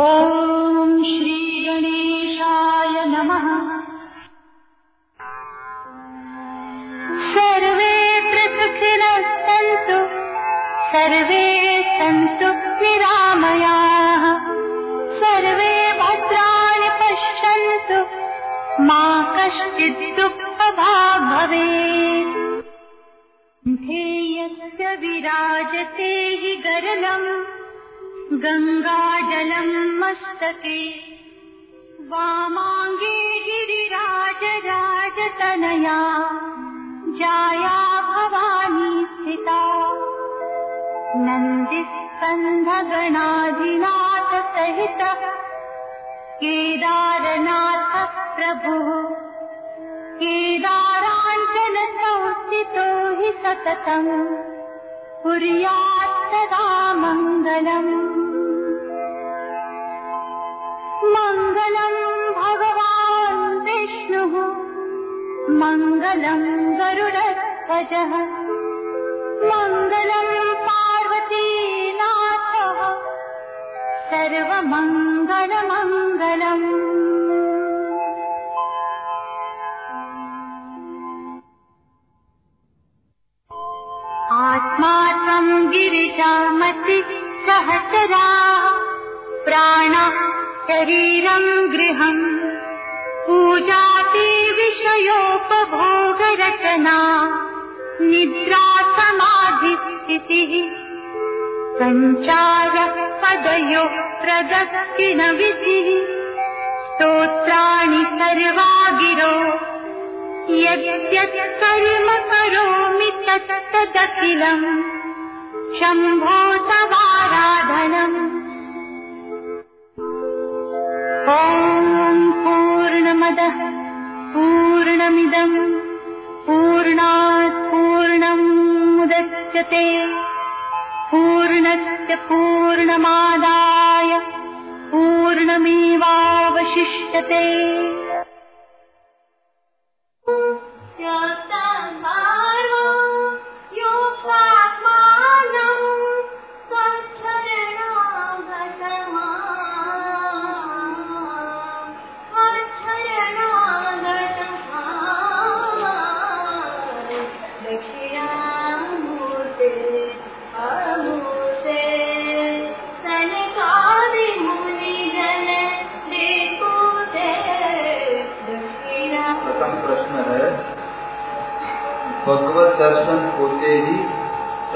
ॐ श्रीगणेशाय नमः। सर्वे प्रसुखिनः सन्तु सर्वे सन्तु निरामयाः। सर्वे भद्राणि पश्यन्तु मा कश्चित् दुःखभाग् भवेत्। ध्येयस्य विराजते हि गरलम् गङ्गाजलम् मस्तके। वामाङ्गे गिरिराजराजतनया जाया भवानी स्थिता। नन्दिस्कन्धगणाधिनाथ सहितः केदारनाथ प्रभुः केदाराञ्चल संस्थितो हि सततम्। कुर्यात् सदा मङ्गलम् मङ्गलम् भगवान् विष्णुः। मङ्गलम् गरुडध्वजः। मङ्गलम् पार्वतीनाथः। सर्वमङ्गलमङ्गलम् गिरिजामति सहचराः प्राणः शरीरम् गृहम्। पूजाति विषयोपभोगरचना निद्रा समाधिस्थितिः सञ्चारः पदयोः प्रदक्षिणविधिः स्तोत्राणि सर्वा गिरो यद्यत् कर्म करोमि तत्तदखिलम् शम्भो तवाराधनम् ॐ पूर्णमदः पूर्णमिदम्। पूर्णात् पूर्णम् मुदच्यते। पूर्णस्य पूर्णमादाय पूर्णमेवावशिष्यते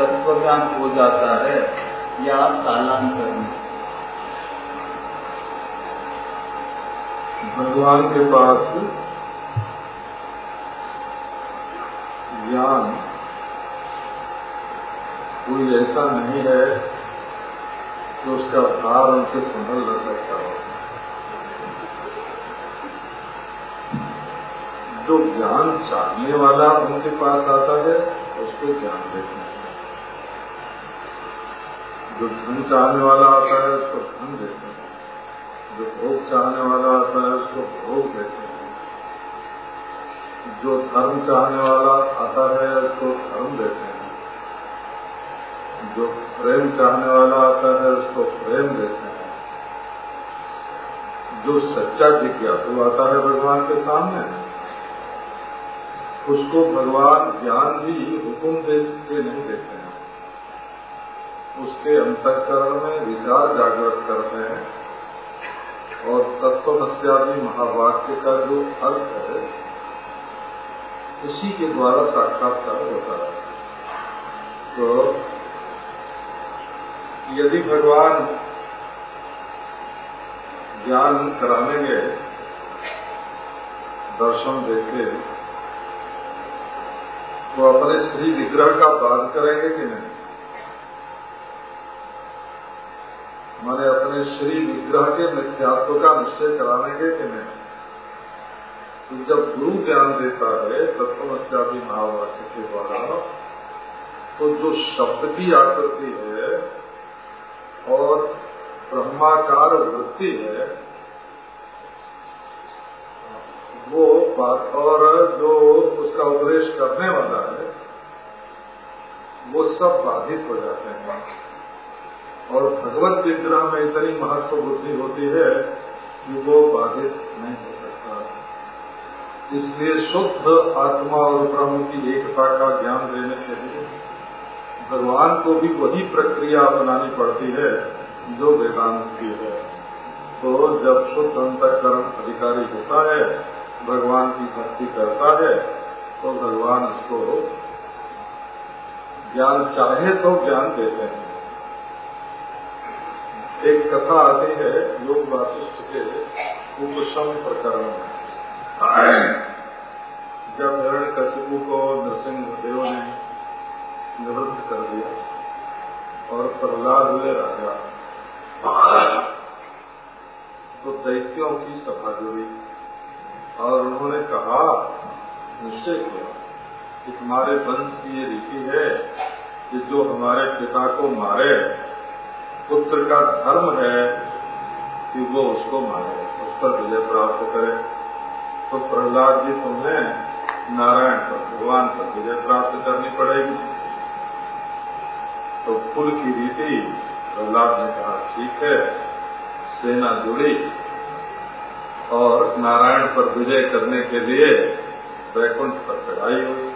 तत्व ज्ञान हो जाता है या कालांतर में भगवान के पास ज्ञान कोई ऐसा नहीं है कि उसका भार उनसे संभल न सकता हो। जो ज्ञान चाहने वाला उनके पास आता है, उसको ज्ञान देते हैं। जो धन चाहने वाला आता है, उसको धन देते हैं। जो भोग चाहने वाला आता है, उसको भोग देते हैं। जो धर्म चाहने वाला आता है, उसको धर्म देते हैं। जो प्रेम चाहने वाला आता है, उसको प्रेम देते हैं। जो सच्चा जिज्ञासु आता है भगवान के सामने, उसको भगवान ज्ञान भी हुक्म दे के नहीं देते। हैं उसके अंतकरण में विचार जागृत करते हैं और तत्वमस्यादि महावाक्य का जो अर्थ है, उसी के द्वारा साक्षात्कार होता है। तो यदि भगवान ज्ञान कराने गए, दर्शन देखे तो अपने श्री विग्रह का बाध करेंगे कि नहीं? माने अपने श्री विग्रह के मिथ्यात्व का निश्चय कराएँगे कि नहीं तो जब गुरु ज्ञान देता है तत्वमस्यादि महावाक्य के द्वारा तो जो शब्द की आकृति है और ब्रह्माकार वृत्ति है, वो बात और जो उसका उपदेश करने वाला है, वो सब बाधित हो जाते हैं। और भगवत विग्रह में इतनी महत्व बुद्धि होती है कि वो बाधित नहीं हो सकता। इसलिए शुद्ध आत्मा और ब्रह्म की एकता का ज्ञान देने के लिए भगवान को भी वही प्रक्रिया अपनानी पड़ती है जो वेदांत की है। तो जब शुद्ध अंतकरण अधिकारी होता है, भगवान की भक्ति करता है तो भगवान उसको ज्ञान चाहे तो ज्ञान देते हैं। एक कथा आती है योग वासिष्ठ के उपशम प्रकरण में। जब हिरण कशिपु को नरसिंह देव ने निवृत्त कर दिया और प्रहलाद हुए राजा तो दैत्यों की सभा जुड़ी और उन्होंने कहा, निश्चय किया कि तुम्हारे वंश की ये रीति है कि जो हमारे पिता को मारे पुत्र का धर्म है कि वो उसको मारे, उस पर विजय प्राप्त करे। तो प्रहलाद जी, तुम्हें नारायण पर, भगवान पर विजय प्राप्त करनी पड़ेगी। तो कुल की रीति, प्रहलाद ने कहा, ठीक है, सेना जुड़ी और नारायण पर विजय करने के लिए वैकुंठ पर चढ़ाई हुई।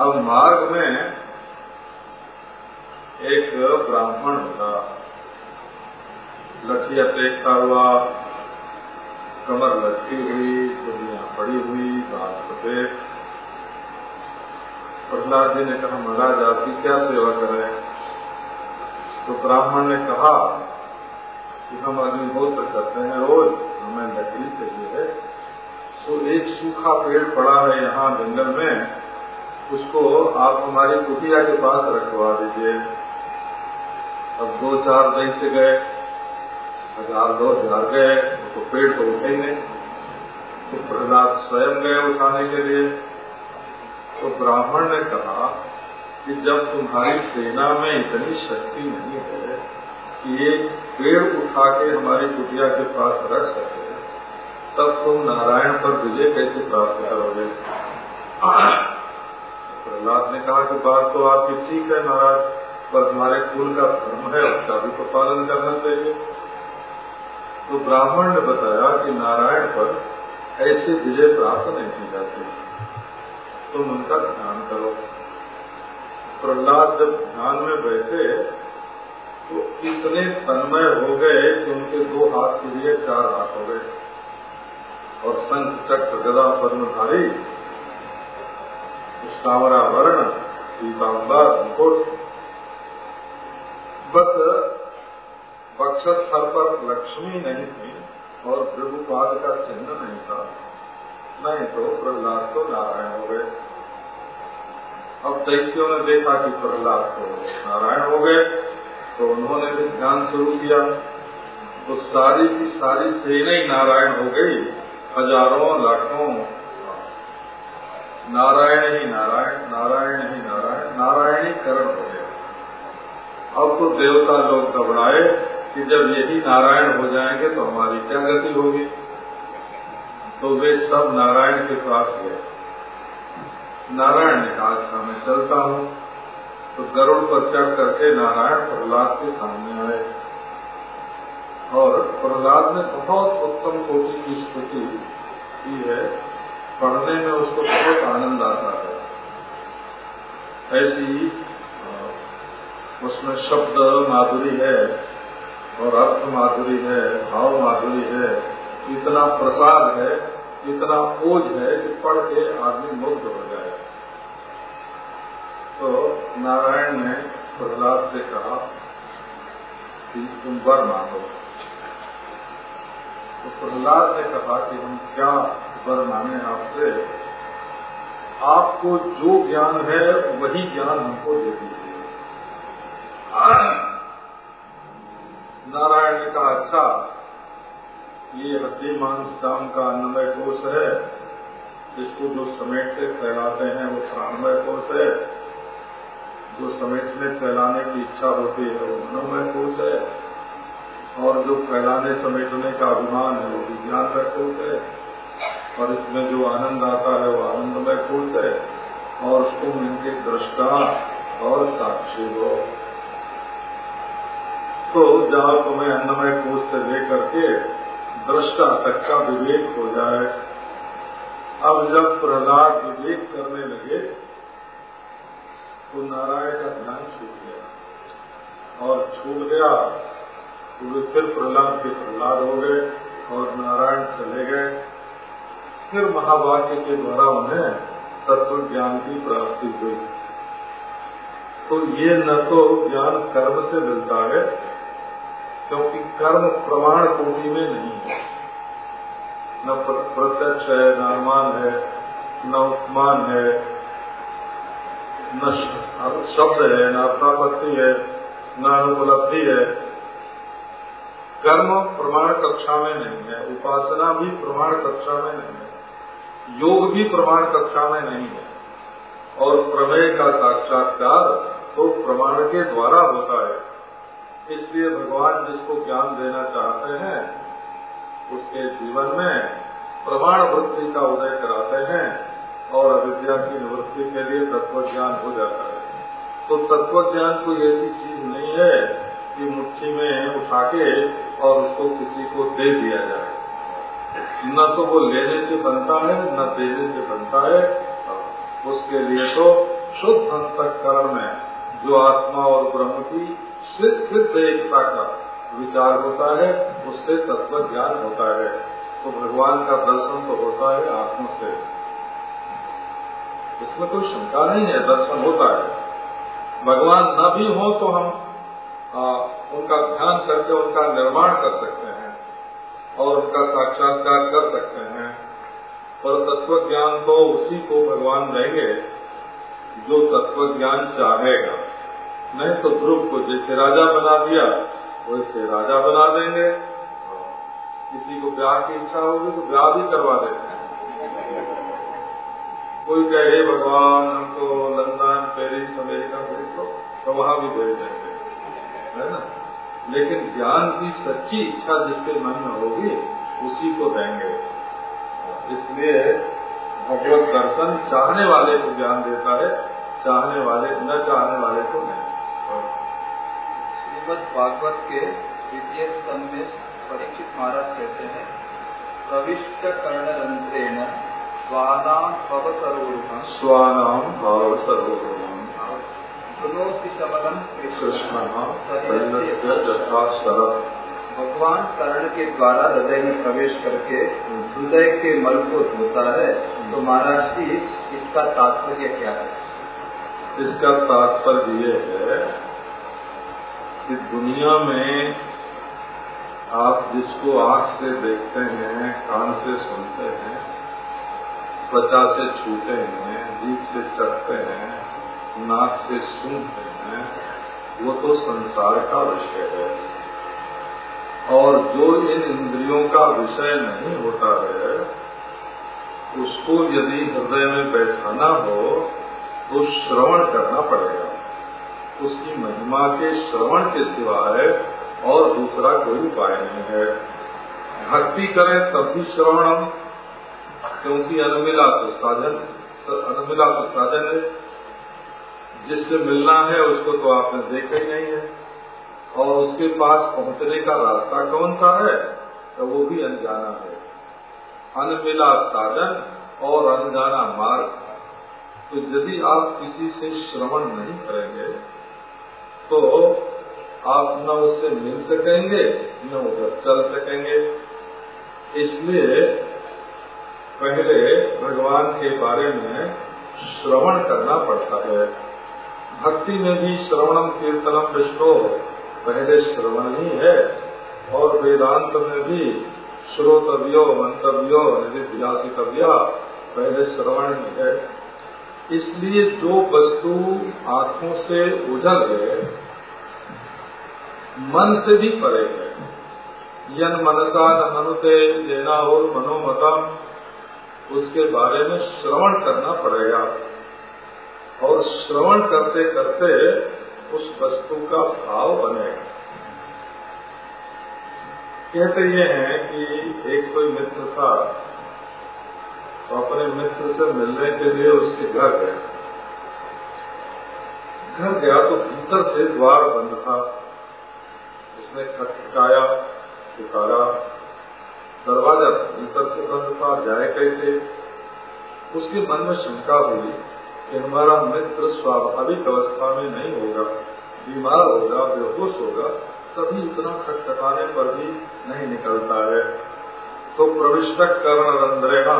अब मार्ग में ब्राह्मण होगा लठिया टेकता हुआ, कमर लटकी हुई दुनिया पड़ी हुई बात सफ़ेद। प्रहलाद जी ने कहा, महाराज आपकी क्या सेवा करें? तो ब्राह्मण ने कहा कि हम अग्निहोत्र करते हैं, रोज हमें लकड़ी चाहिए। है तो एक सूखा पेड़ पड़ा है यहाँ जंगल में, उसको आप हमारी कुटिया के पास रखवा दीजिए। अब दो चार दैत्य गए, हज़ार दो हज़ार गए तो पेड़ तो उठे ही नहीं तो प्रहलाद स्वयं गए उठाने के लिए। तो ब्राह्मण ने कहा कि जब तुम्हारी सेना में इतनी शक्ति नहीं है कि एक पेड़ उठा के हमारी कुटिया के पास रख सके, तब तुम नारायण पर विजय कैसे प्राप्त करोगे? प्रहलाद ने कहा कि बात तो आपकी ठीक है महाराज। पर हमारे कुल का धर्म है, उसका भी तो पालन करना चाहिए। तो ब्राह्मण ने बताया कि नारायण पर ऐसे विजय प्राप्त नहीं की जाती। तुम उनका ध्यान करो। प्रहलाद जब ध्यान में बैठे तो इतने तन्मय हो गए कि उनके दो हाथ के लिए चार हाथ हो गए। और संत चक्र गदा पद्मधारी सावरा वर्ण पीताम्बर मुकुट बस बक्षस्थल पर लक्ष्मी नहीं थी और प्रभुपाद का चिन्ह नहीं था। नहीं तो प्रहलाद तो नारायण हो गए। अब दैत्यों ने देखा कि प्रहलाद तो नारायण हो गए तो उन्होंने भी ध्यान शुरू किया। तो सारी की सारी सेना ही नारायण हो गई, हज़ारों, लाखों। नारायण ही नारायण नारायण ही नारायण, नारायणीकरण हो अब तो देवता लोग घबराए कि जब यही नारायण हो जाएँगे तो हमारी क्या गति होगी? तो वे सब नारायण के पास गए। नारायण ने कहा अच्छा मैं चलता हूँ। तो गरुड़ पर चढ़ करके नारायण, प्रहलाद के सामने आए। और प्रहलाद ने बहुत उत्तम कोटि की स्तुति की है। पढ़ने में उसको बहुत आनंद आता है। ऐसी उसमें शब्द माधुरी है और अर्थ माधुरी है, भाव माधुरी है, इतना प्रसाद है, इतना ओझ है कि पढ़ के आदमी मुग्ध हो जाए। तो नारायण ने प्रहलाद से कहा कि तुम वर मांगो तो प्रहलाद ने कहा कि हम क्या वर मांगे आपसे? आपको जो ज्ञान है, वही ज्ञान हमको दे दीजिए। नारायण ने कहा अच्छा। ये हड्डी मांस काम का अन्नमय कोष है। इसको जो समेट समेटते फैलाते हैं, वो प्राणमय कोष है। जो समेटने फैलाने की इच्छा होती है, वो मनोमय कोष है। और जो फैलाने समेटने का अभिमान है, वो विज्ञान का कोष है। और इसमें जो आनंद आता है, वो आनंदमय कोष है। और तुम इनके दृष्टा और साक्षी हो। तो जहाँ तुम्हें अन्नमय कोष से लेकर के दृष्टा तक का विवेक हो जाए, अब जब प्रहलाद विवेक करने लगे तो नारायण का ध्यान छूट गया और छूट गया। तो वे फिर प्रहलाद के प्रहलाद हो गए और नारायण चले गए। फिर महावाक्य के द्वारा उन्हें तत्व ज्ञान की प्राप्ति हुई। तो ये न तो ज्ञान कर्म से मिलता है क्योंकि कर्म प्रमाण कोटि में नहीं है। न प्रत्यक्ष है, न अनुमान है, न उपमान है, न शब्द है, न अपनापत्ति है, न अनुपलब्धि है। कर्म प्रमाण कक्षा में नहीं है, उपासना भी प्रमाण कक्षा में नहीं है, योग भी प्रमाण कक्षा में नहीं है। और प्रमेय का साक्षात्कार तो प्रमाण के द्वारा होता है। इसलिए भगवान जिसको ज्ञान देना चाहते हैं, उसके जीवन में प्रमाण वृत्ति का उदय कराते हैं और अविद्या की निवृत्ति के लिए तत्व ज्ञान हो जाता है। तो तत्व ज्ञान कोई ऐसी चीज़ नहीं है कि मुट्ठी में उठा के और उसको किसी को दे दिया जाए। न तो वो लेने से बनता है, न देने से बनता है। उसके लिए तो शुद्ध अंतकरण में जो आत्मा और ब्रह्म की सिद्ध एकता का विचार होता है उससे तत्व ज्ञान होता है। तो भगवान का दर्शन तो होता है आत्मा से। इसमें कोई शंका नहीं है दर्शन होता है। भगवान न भी हो तो हम आ, उनका ध्यान करके उनका निर्माण कर सकते हैं और उनका साक्षात्कार कर सकते हैं। पर तत्व ज्ञान तो उसी को भगवान देंगे जो तत्व ज्ञान चाहेगा। नहीं तो ध्रुव को जैसे राजा बना दिया, वैसे राजा बना देंगे। किसी को ब्याह की इच्छा होगी तो ब्याह भी करवा देते हैं कोई कहे भगवान हमको लंदन, पेरिस अमेरिका भेज तो वहाँ भी भेज देंगे। है ना? लेकिन ज्ञान की सच्ची इच्छा जिसके मन में होगी, उसी को देंगे। इसलिए भगवत दर्शन चाहने वाले को ज्ञान देता है, चाहने वाले, न चाहने वाले को नहीं। श्रीमद भागवत के द्वितीय स्तंभ में परीक्षित महाराज कहते हैं प्रविष्ट कर्णरंध्रेण स्वानाम भव सरोरुहम स्वानाम भाव सरोवरम सुनोति सबलम कृष्ण यथा भगवान कर्ण के द्वारा हृदय में प्रवेश करके हृदय के मल को धोता है तो महाराज जी इसका तात्पर्य क्या है? इसका तात्पर्य ये है कि दुनिया में आप जिसको आँख से देखते हैं, कान से सुनते हैं, त्वचा से छूते हैं, जीभ से चढ़ते हैं, नाक से सूंघते हैं, वो तो संसार का विषय है। और जो इन इंद्रियों का विषय नहीं होता है, उसको यदि हृदय में बैठाना हो तो श्रवण करना पड़ेगा। उसकी महिमा के श्रवण के सिवा है और दूसरा कोई उपाय नहीं है। भक्ति करें तब भी श्रवणम, क्योंकि अनमिला तो साधन, अनमिला तो साधन है। जिससे मिलना है उसको तो आपने देखा ही नहीं है। और उसके पास पहुँचने का रास्ता कौन सा है? तो वो भी अनजाना है। अनमिला साधन और अनजाना मार्ग। तो यदि आप किसी से श्रवण नहीं करेंगे तो आप न उससे मिल सकेंगे, न उधर चल सकेंगे। इसलिए पहले भगवान के बारे में श्रवण करना पड़ता है। भक्ति में भी श्रवणम कीर्तनम विष्णु, पहले श्रवण ही है। और वेदांत में भी श्रोतव्यो, मंतव्यो निधि निधिध्यासितव्या, पहले श्रवण ही है। इसलिए जो वस्तु आँखों से उजल है, मन से भी परे है। यन मनसा न मनुते लेना और मनोमतम, उसके बारे में श्रवण करना पड़ेगा। और श्रवण करते करते उस वस्तु का भाव बनेगा। कहते ये हैं कि एक कोई मित्र था अपने मित्र से मिलने के लिए उसके घर गया। घर गया तो भीतर से द्वार बंद था। उसने खटखटाया पुकारा दरवाज़ा भीतर से बंद था, जाए कैसे? उसके मन में शंका हुई कि हमारा मित्र स्वाभाविक अवस्था में नहीं होगा, बीमार होगा, बेहोश होगा, तभी इतना खटखटाने पर भी नहीं निकलता है। तो प्रविष्ट कर्ण रंध्रेणा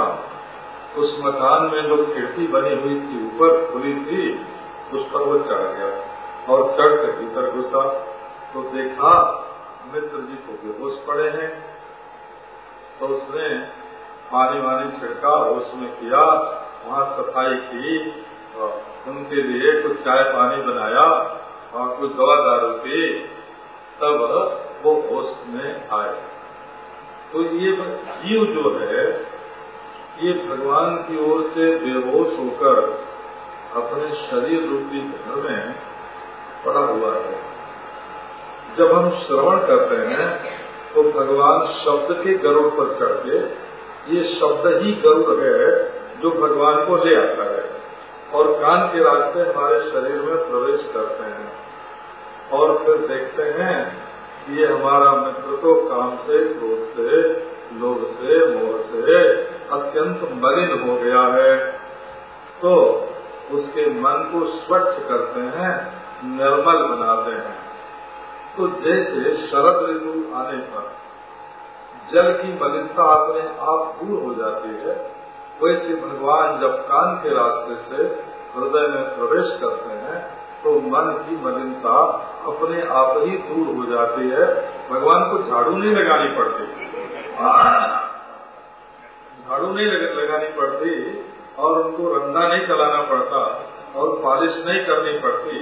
उस मकान में जो खिड़की बनी हुई थी, ऊपर खुली थी, उस पर वो चढ़ गया और चढ़ के भीतर घुसा। तो देखा, मित्र जी को बेहोश पड़े हैं। तो उसने पानी वानी छिड़का उसमें किया, वहाँ सफ़ाई की उनके लिए कुछ चाय पानी बनाया और कुछ दवा दारू की तब वो होश में आए। तो ये जीव जो है ये भगवान की ओर से बेहोश होकर अपने शरीर रूपी घर में पड़ा हुआ है। जब हम श्रवण करते हैं तो भगवान शब्द के गरुड़ पर चढ़ के, ये शब्द ही गरुड़ है जो भगवान को ले आता है और कान के रास्ते हमारे शरीर में प्रवेश करते हैं और फिर देखते हैं कि ये हमारा मित्र तो काम से, क्रोध से, लोभ से, मोह से अत्यंत मलिन हो गया है तो उसके मन को स्वच्छ करते हैं, निर्मल बनाते हैं। तो जैसे शरद ऋतु आने पर जल की मलिनता अपने आप दूर हो जाती है, वैसे भगवान जब कान के रास्ते से हृदय में प्रवेश करते हैं तो मन की मलिनता अपने आप ही दूर हो जाती है। भगवान को झाड़ू नहीं लगानी पड़ती। झाड़ू नहीं लगानी पड़ती और उनको रंधा नहीं चलाना पड़ता और पॉलिश नहीं करनी पड़ती,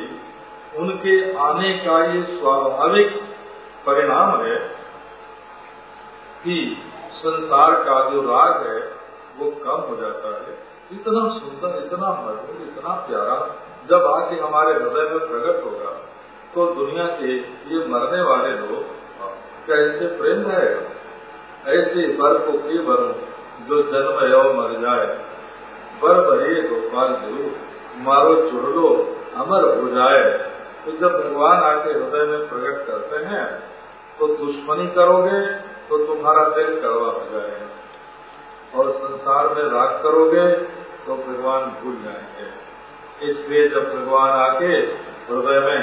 उनके आने का ये स्वाभाविक परिणाम है कि संसार का जो राग है, वो कम हो जाता है। इतना सुंदर, इतना मधुर, इतना प्यारा, जब आके हमारे हृदय में प्रकट होगा तो दुनिया के ये मरने वाले लोग कैसे प्रेम रहेगा ऐसे बर को के बरो जो जन्म यो मर जाए बर भरे गोपाल देव, मारो चुड़ लो अमर हो जाए। तो जब भगवान आके हृदय में प्रकट करते हैं तो दुश्मनी करोगे तो तुम्हारा दिल कड़वा हो जाएगा। और संसार में राग करोगे तो भगवान भूल जाएँगे। इसलिए जब भगवान आके हृदय में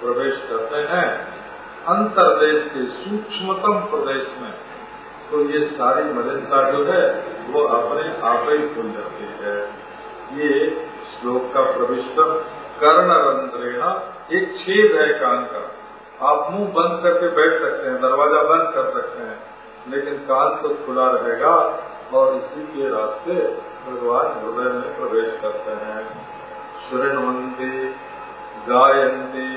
प्रवेश करते हैं, अंतरदेश के सूक्ष्मतम प्रदेश में तो ये सारी मलिनता जो है, वो अपने आप ही खुल जाती है। ये श्लोक का प्रविष्ट कर्ण रंध्रेणा एक छेद है कान का आप मुँह बंद करके बैठ सकते हैं, दरवाज़ा बंद कर सकते हैं, लेकिन कान तो खुला रहेगा और इसी के रास्ते भगवान हृदय में प्रवेश करते हैं। शृण्वन्ति गायन्ति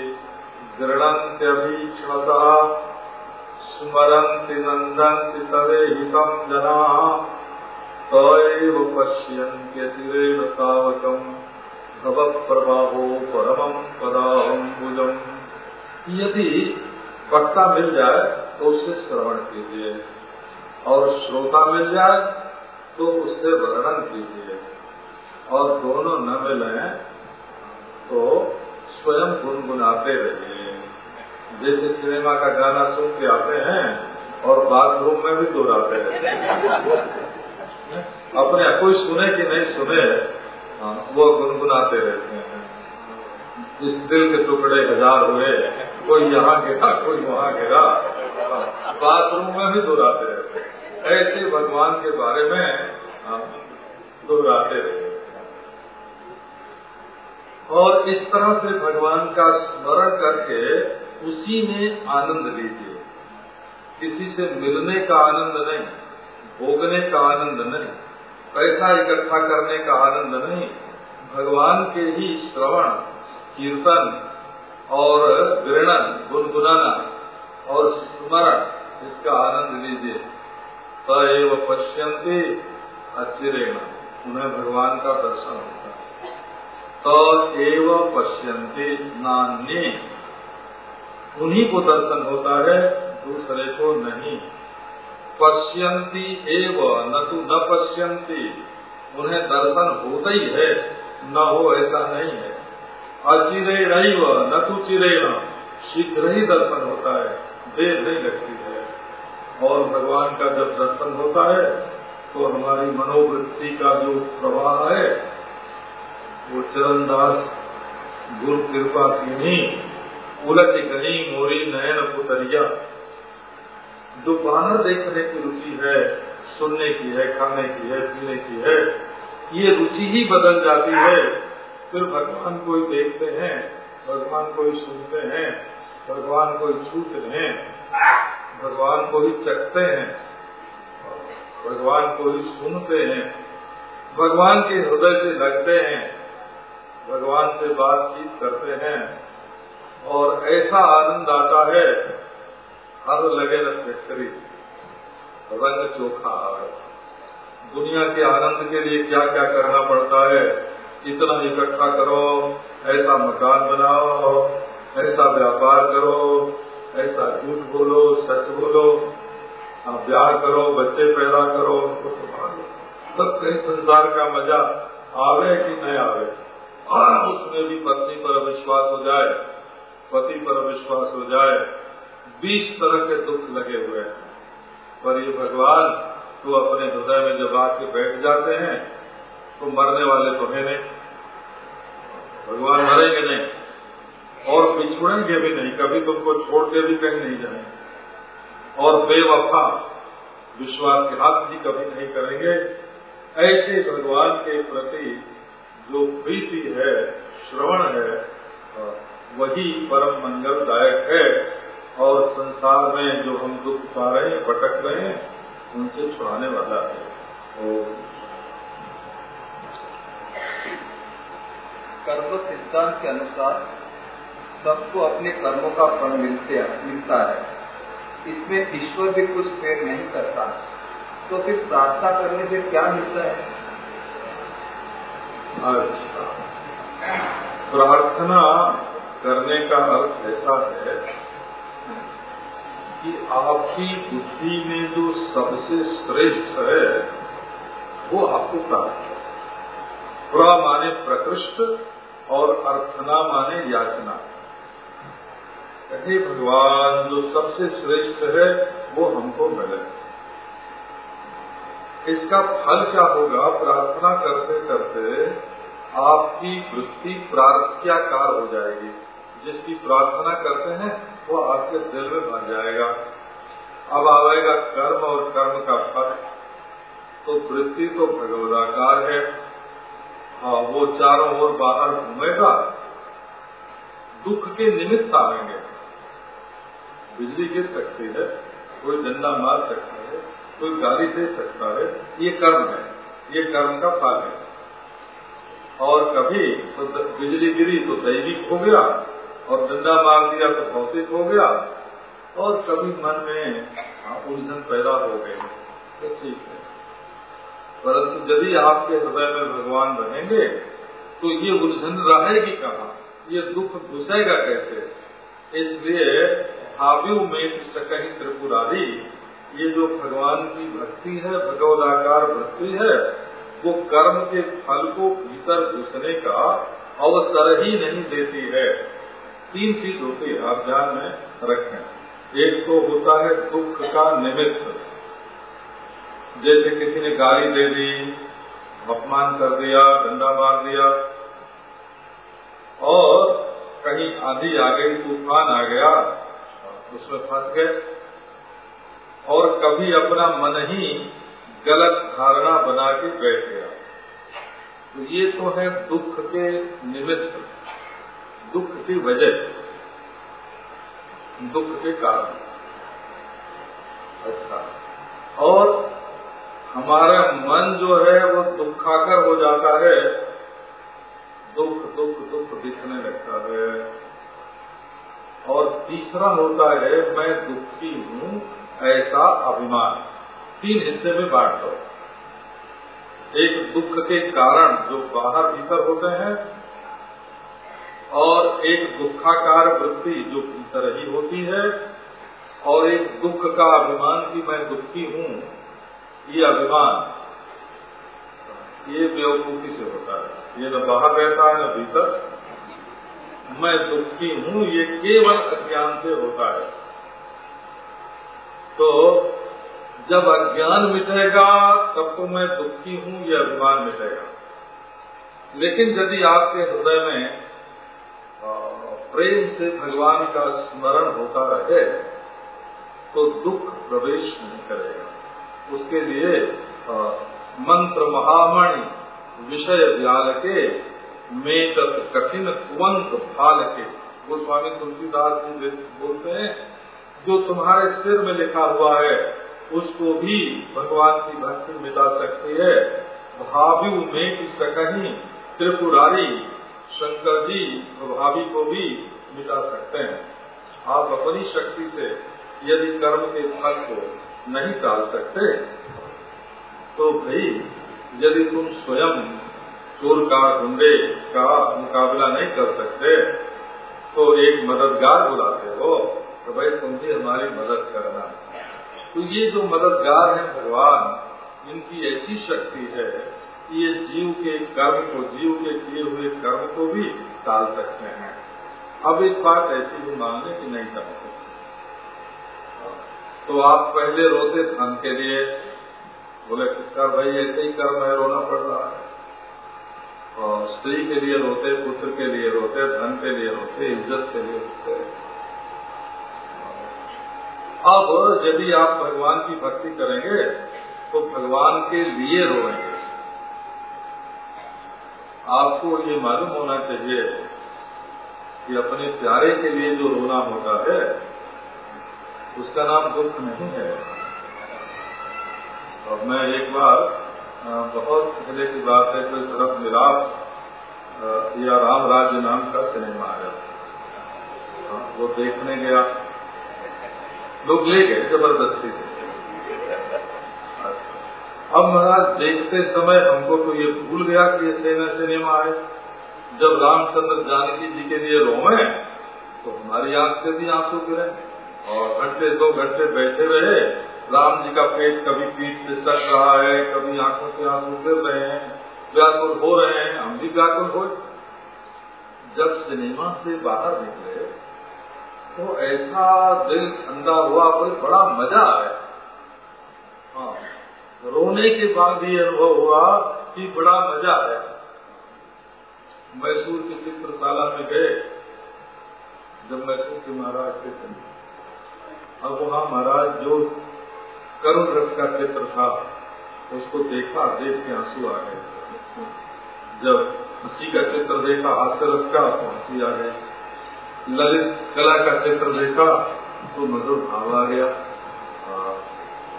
गृणन्त्यभीक्ष्णतः स्मरन्ति नन्दन्ति तदेहितं जनाः त एव पश्यन्त्यतिरेण तावकम् भवप्रभावो परमं पदाम्बुजम् यदि वक्ता मिल जाए तो उससे श्रवण कीजिए। और श्रोता मिल जाए तो उससे वर्णन कीजिए। और दोनों न मिले तो स्वयं गुनगुनाते रहिए। जैसे सिनेमा का गाना सुन के आते हैं और बाथरूम में भी दोहराते रहते अपने कोई सुने कि नहीं सुने वो गुनगुनाते रहते हैं। इस दिल के टुकड़े हज़ार हुए, कोई यहाँ गिरा, कोई वहाँ गिरा बाथरूम में भी दोहराते रहते ऐसे भगवान के बारे में दोहराते रहे और इस तरह से भगवान का स्मरण करके उसी में आनंद लीजिए। किसी से मिलने का आनंद नहीं, भोगने का आनंद नहीं, पैसा इकट्ठा करने का आनंद नहीं, भगवान के ही श्रवण, कीर्तन और गृणन गुनगुनाना और स्मरण, इसका आनंद लीजिए। तव पश्यंती अचिरेण, उन्हें भगवान का दर्शन होता है। तो एव पश्यंती नान्य। उन्हीं को दर्शन होता है, दूसरे को नहीं। पश्यंती एव, न तो न पश्यंती। उन्हें दर्शन होता ही है, न हो ऐसा नहीं है। अचिरे रही व न तो चिरे न शीघ्र ही दर्शन होता है देर नहीं लगती है। और भगवान का जब दर्शन होता है तो हमारी मनोवृत्ति का जो प्रवाह है, वो चरणदास गुरु कृपा की नहीं उलट कहीं मोरी नयन पुतरिया जो बाहर देखने की रुचि है, सुनने की है, खाने की है, पीने की है, ये रुचि ही बदल जाती है। फिर भगवान को ही देखते हैं, भगवान को ही सुनते हैं, भगवान को ही छूते हैं, भगवान को ही चखते हैं, भगवान को ही सुनते हैं, भगवान के हृदय से लगते हैं, भगवान से बातचीत करते हैं। और ऐसा आनंद आता है, हर लगे फैक्ट्री रंग चोखा आवे दुनिया के आनंद के लिए क्या क्या करना पड़ता है, इतना इकट्ठा करो, ऐसा मकान बनाओ, ऐसा व्यापार करो, ऐसा झूठ बोलो, सच बोलो ब्याह करो, बच्चे पैदा करो तो सब कहीं संसार का मज़ा आवे कि नहीं आवे और उसमें भी पत्नी पर अविश्वास हो जाए पति पर अविश्वास हो जाए, बीस तरह के दुख लगे हुए हैं। पर ये भगवान तो अपने हृदय में जब आके बैठ जाते हैं तो मरने वाले तो है नहीं। भगवान मरेंगे नहीं, और बिछुड़ेंगे भी नहीं, कभी तुमको छोड़ के भी कहीं नहीं जाएँगे। और बेवफा, विश्वास के हाथ भी कभी नहीं करेंगे। ऐसे भगवान के प्रति जो प्रीति है, श्रवण है वही परम मंगलदायक है। और संसार में जो हम दुख पा रहे हैं भटक रहे हैं उनसे छुड़ाने वाला है। और कर्म सिद्धांत के अनुसार सबको अपने कर्मों का फल मिलते मिलता है। इसमें ईश्वर भी कुछ पेड़ नहीं करता। तो फिर प्रार्थना करने से क्या मिलता है? अच्छा। प्रार्थना करने का अर्थ ऐसा है कि आपकी बुद्धि में जो सबसे श्रेष्ठ है, वो आपको प्राप्त है। प्र माने प्रकृष्ट और अर्थना माने याचना। हे भगवान, जो सबसे श्रेष्ठ है, वो हमको मिले। इसका फल क्या होगा? प्रार्थना करते करते आपकी वृत्ति प्रार्थ्याकार हो जाएगी। जिसकी प्रार्थना करते हैं, वो आपके दिल में बन जाएगा। अब आएगा कर्म और कर्म का फल। तो वृत्ति तो भगवदाकार है। हाँ वो चारों ओर बाहर घूमेगा। दुख के निमित्त आएँगे। बिजली गिर सकती है, कोई डंडा मार सकता है, कोई गाली दे सकता है। ये कर्म है। ये कर्म का फल है। और कभी तो बिजली गिरी तो दैविक हो गया। और डंडा मार दिया तो भौतिक हो गया, और कभी मन में उलझन पैदा हो गई तो ठीक है। परंतु यदि आपके हृदय में भगवान रहेंगे तो ये उलझन रहेगी कहाँ? ये दुख घुसेगा कैसे? इसलिए हाव्यू में कहीं त्रिपुरारी, ये जो भगवान की भक्ति है, भगवदाकार भक्ति है, वो कर्म के फल को भीतर घुसने का अवसर ही नहीं देती है। तीन चीज़ होती है, आप ध्यान में रखें। एक तो होता है दुख का निमित्त। जैसे किसी ने गाली दे दी, अपमान कर दिया, डंडा मार दिया, और कहीं आंधी आ गई तूफ़ान आ गया, उसमें फंस गए, और कभी अपना मन ही गलत धारणा बना के बैठ गया। तो ये तो है दुख के निमित्त। दुख की वजह, दुख के कारण। अच्छा। और हमारा मन जो है, वो दुखाकर हो जाता है। दुख दुख दुख दिखने लगता है। और तीसरा होता है, मैं दुखी हूँ, ऐसा अभिमान। तीन हिस्से में बांट। दो एक दुख के कारण जो बाहर भीतर होते हैं और एक दुखाकार वृत्ति जो भीतर ही होती है, और एक दुख का अभिमान की मैं दुखी हूँ, ये अभिमान, ये बेवकूफ़ी से होता है। ये न बाहर रहता है, न भीतर। मैं दुखी हूँ, ये केवल अज्ञान से होता है। तो जब अज्ञान मिटेगा, तब तो मैं दुखी हूँ, ये अभिमान मिटेगा। लेकिन यदि आपके हृदय में प्रेम से भगवान का स्मरण होता रहे तो दुख प्रवेश नहीं करेगा। उसके लिए मंत्र महामणि विषय व्याल के मेटत कठिन कुवंत फाल के वो स्वामी तुलसीदास जी बोलते हैं, जो तुम्हारे सिर में लिखा हुआ है, उसको भी भगवान की भक्ति मिटा सकती है। भाभी में की सकही त्रिपुरारी शंकर जी भाभी को भी मिटा सकते हैं। आप अपनी शक्ति से यदि कर्म के फल को नहीं टाल सकते तो भाई यदि तुम स्वयं चोर का, गुंडे का मुकाबला नहीं कर सकते तो एक मददगार बुलाते हो तो भाई तुम भी हमारी मदद करना। तो ये जो मददगार है भगवान, इनकी ऐसी शक्ति है ये जीव के कर्म को, जीव के किए हुए कर्म को भी टाल सकते हैं। अब एक बात ऐसी भी मानने की नहीं सकते तो आप पहले रोते धन के लिए। बोले कर भाई, ऐसे ही कर्म है, रोना पड़ रहा है। और स्त्री के लिए रोते, पुत्र के लिए रोते, धन के लिए रोते, इज़्ज़त के लिए रोते। अब यदि आप भगवान की भक्ति करेंगे तो भगवान के लिए रोएँगे। आपको ये मालूम होना चाहिए कि अपने प्यारे के लिए जो रोना होता है, उसका नाम दुख नहीं है। और मैं एक बार बहुत पहले की बात है, कोई तरफ़ मिलाप या राम राज्य नाम का सिनेमा आया। वो देखने गया। लोग ले गए, ज़बरदस्ती से। अब महाराज, देखते समय हमको तो ये भूल गया कि ये सेना सिनेमा है। जब रामचंद्र जानकी जी के लिए रोवे तो हमारी आँख से भी आँसू गिरे और घंटे दो घंटे बैठे रहे। राम जी का पेट कभी पीठ से सट रहा है, कभी आँखों से आँसू गिर रहे हैं, व्याकुल हो रहे हैं। हम भी व्याकुल हो। जब सिनेमा से बाहर निकले तो ऐसा दिल ठंडा हुआ, कोई बड़ा मज़ा आया। हाँ। रोने के बाद ये अनुभव हुआ कि बड़ा मज़ा है मैसूर की चित्रशाला में गए, जब मैसूर के महाराज के थे अब वहाँ महाराज जो करुण रस का चित्र था, उसको देखा, देख के आँसू आ गए। जब हँसी का चित्र देखा हास्य रस का तो हँसी आ गई। ललित कला का चित्र देखा तो मधुर भाव आ गया।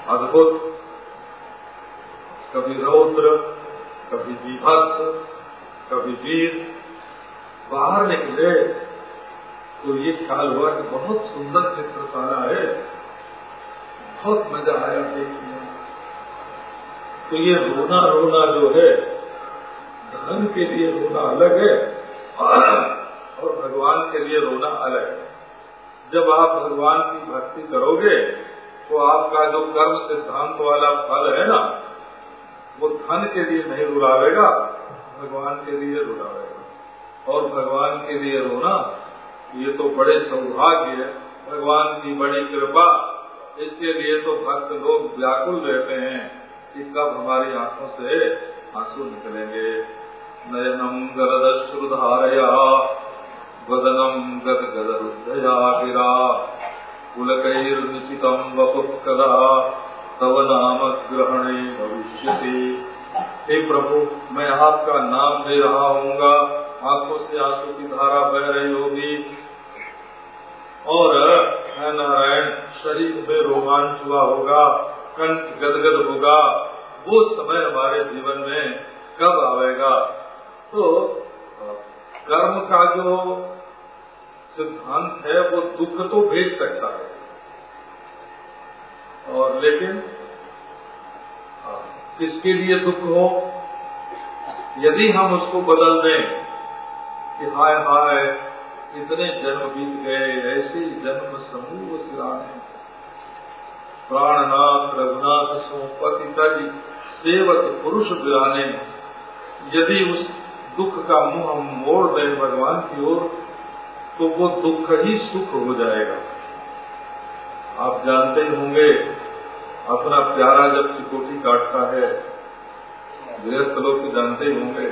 अद्भुत कभी रौद्र, कभी विभक्त, कभी वीर। बाहर निकले तो ये ख्याल हुआ कि बहुत सुंदर चित्रशाला है। बहुत मज़ा आया देखने। तो ये रोना रोना जो है धन के लिए रोना अलग है और भगवान के लिए रोना अलग है। जब आप भगवान की भक्ति करोगे तो आपका जो कर्म सिद्धांत वाला फल है ना वो धन के लिए नहीं रुलावेगा, भगवान के लिए रुलावेगा। और भगवान के लिए रोना, ये तो बड़े सौभाग्य है। भगवान की बड़ी कृपा, इसके लिए तो भक्त लोग व्याकुल रहते हैं। कि कब हमारी आँखों से आँसू निकलेंगे। नयनम गदश्रुधारया वदनम गद गद गिरा पुलकैर्निशितम वपुत्कदा तव नाम ग्रहणे भविष्य हे प्रभु, मैं आपका नाम दे रहा हूँगा आँखों से आँसू की धारा बह रही होगी। और नारायण, शरीर में रोमांच हुआ होगा, कंठ गदगद होगा। वो समय हमारे जीवन में कब आवेगा? तो कर्म का जो सिद्धांत है, वो दुख तो भेज सकता है। और लेकिन किसके लिए दुख हो? यदि हम उसको बदल दें कि हाय हाय, इतने जन्म बीत गए, ऐसे जन्म समूह सिराने प्राणनाथ, रघुनाथ सोपति तज सेवक, पुरुष बिराने यदि उस दुख का मुँह हम मोड़ दें भगवान की ओर तो वो दुख ही सुख हो जाएगा। आप जानते होंगे अपना प्यारा जब चिकोटी काटता है गृहस्थ लोग तो जानते ही होंगे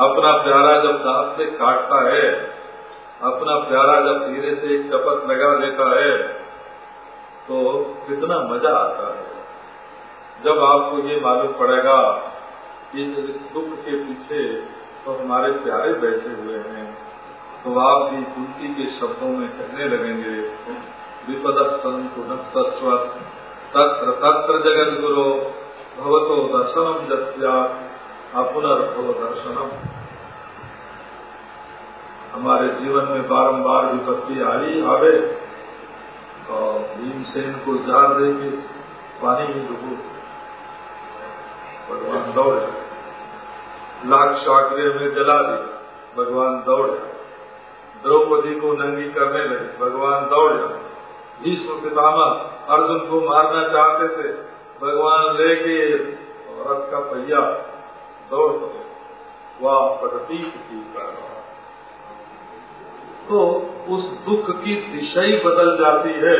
अपना प्यारा जब दांत से काटता है, अपना प्यारा जब धीरे से एक चपत लगा देता है तो कितना मज़ा आता है। जब आपको ये मालूम पड़ेगा कि इस दुख के पीछे तो हमारे प्यारे बैठे हुए हैं तो आप भी तुलसी के शब्दों में कहने लगेंगे विपद संतु सत्वत तत्र तत्र जगत गुरु भवतो दर्शनम जस्या अपुनर्भव दर्शनम। हमारे जीवन में बारंबार विपत्ति आई, आवे। और भीमसेन को जार दे के पानी ही डूबो। भगवान दौड़े। लाख सागरे में जला दी। भगवान दौड़े। द्रौपदी को नंगी करने लगे। भगवान दौड़। भीष्म पितामह अर्जुन को मारना चाहते थे, भगवान लेके रथ का पहिया दौड़ पड़े। वह प्रतीक की तो उस दुख की दिशा ही बदल जाती है।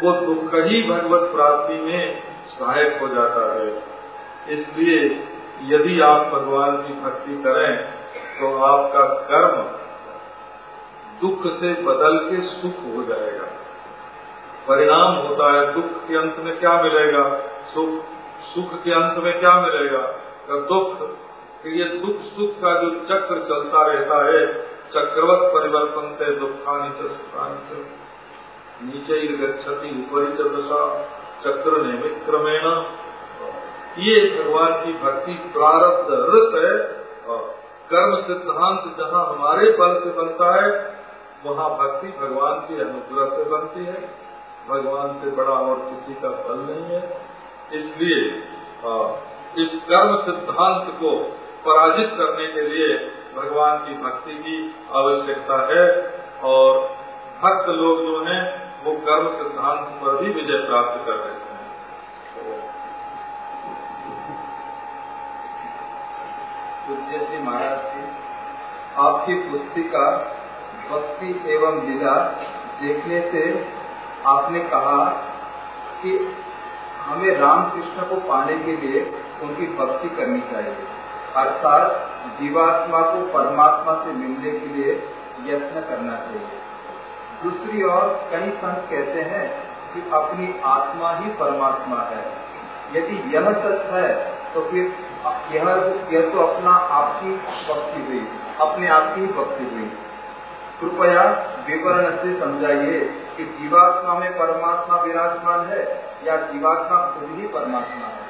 वो दुख ही भगवत प्राप्ति में सहायक हो जाता है। इसलिए यदि आप भगवान की भक्ति करें तो आपका कर्म दुख से बदल के सुख हो जाएगा। परिणाम होता है, दुख के अंत में क्या मिलेगा? सुख। सुख के अंत में क्या मिलेगा? तो दुख। ये दुख, सुख का जो चक्र चलता रहता है, चक्रवत परिवर्तन से दुखानी सुखानी नीचे ही गति ऊपरी चदशा चक्र नियमित क्रमेण ये भगवान की भक्ति प्रारब्ध रत है, और कर्म सिद्धांत जहाँ हमारे बल से बनता है, वहाँ भक्ति भगवान की अनुग्रह से बनती है। भगवान से बड़ा और किसी का फल नहीं है। इसलिए इस कर्म सिद्धांत को पराजित करने के लिए भगवान की भक्ति की आवश्यकता है और भक्त लोग जो है, वो कर्म सिद्धांत पर भी विजय प्राप्त कर रहे हैं। पूज्य महाराज जी, आपकी पुस्तिका भक्ति एवं लीला देखने से आपने कहा कि हमें रामकृष्ण को पाने के लिए उनकी भक्ति करनी चाहिए। अर्थात जीवात्मा को परमात्मा से मिलने के लिए यत्न करना चाहिए। दूसरी ओर कई संत कहते हैं कि अपनी आत्मा ही परमात्मा है। यदि यह सच है तो फिर यह यह तो अपना आप की भक्ति हुई, अपने आप की भक्ति हुई। कृपया विवरण से समझाइए कि जीवात्मा में परमात्मा विराजमान है या जीवात्मा खुद ही परमात्मा है।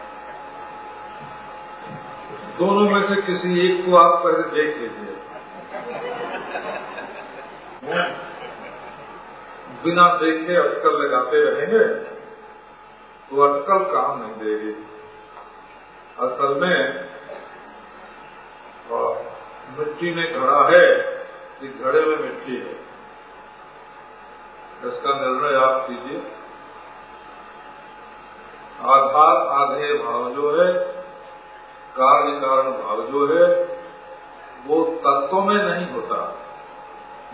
दोनों में से किसी एक को आप पहले देख लीजिए। बिना देखे अटकल लगाते रहेंगे तो अटकल काम नहीं देगी असल में मिट्टी में घड़ा है कि घड़े में मिट्टी है। इसका निर्णय आप कीजिए। आधार आधे भाव जो है कार्य कारण भाव जो है, वो तत्व में नहीं होता,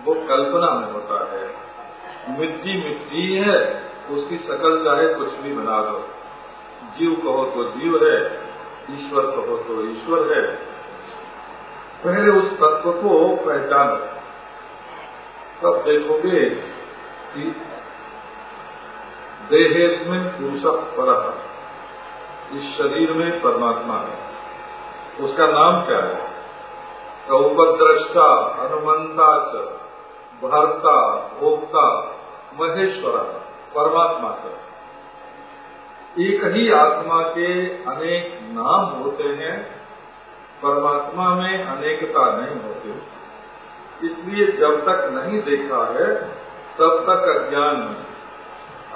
वो कल्पना में होता है। मिट्टी मिट्टी है, उसकी शकल चाहे कुछ भी बना दो जीव कहो तो जीव है, ईश्वर कहो तो ईश्वर है। पहले उस तत्व को पहचानो। तब देखोगे कि देहेस्मिन पुरुष पर इस शरीर में परमात्मा है। उसका नाम क्या है? तो उपद्रष्टा हनुमंता च, भरता, भोक्ता, महेश्वर, परमात्मा से एक ही आत्मा के अनेक नाम होते हैं। परमात्मा में अनेकता नहीं होती। इसलिए जब तक नहीं देखा है तब तक अज्ञान में,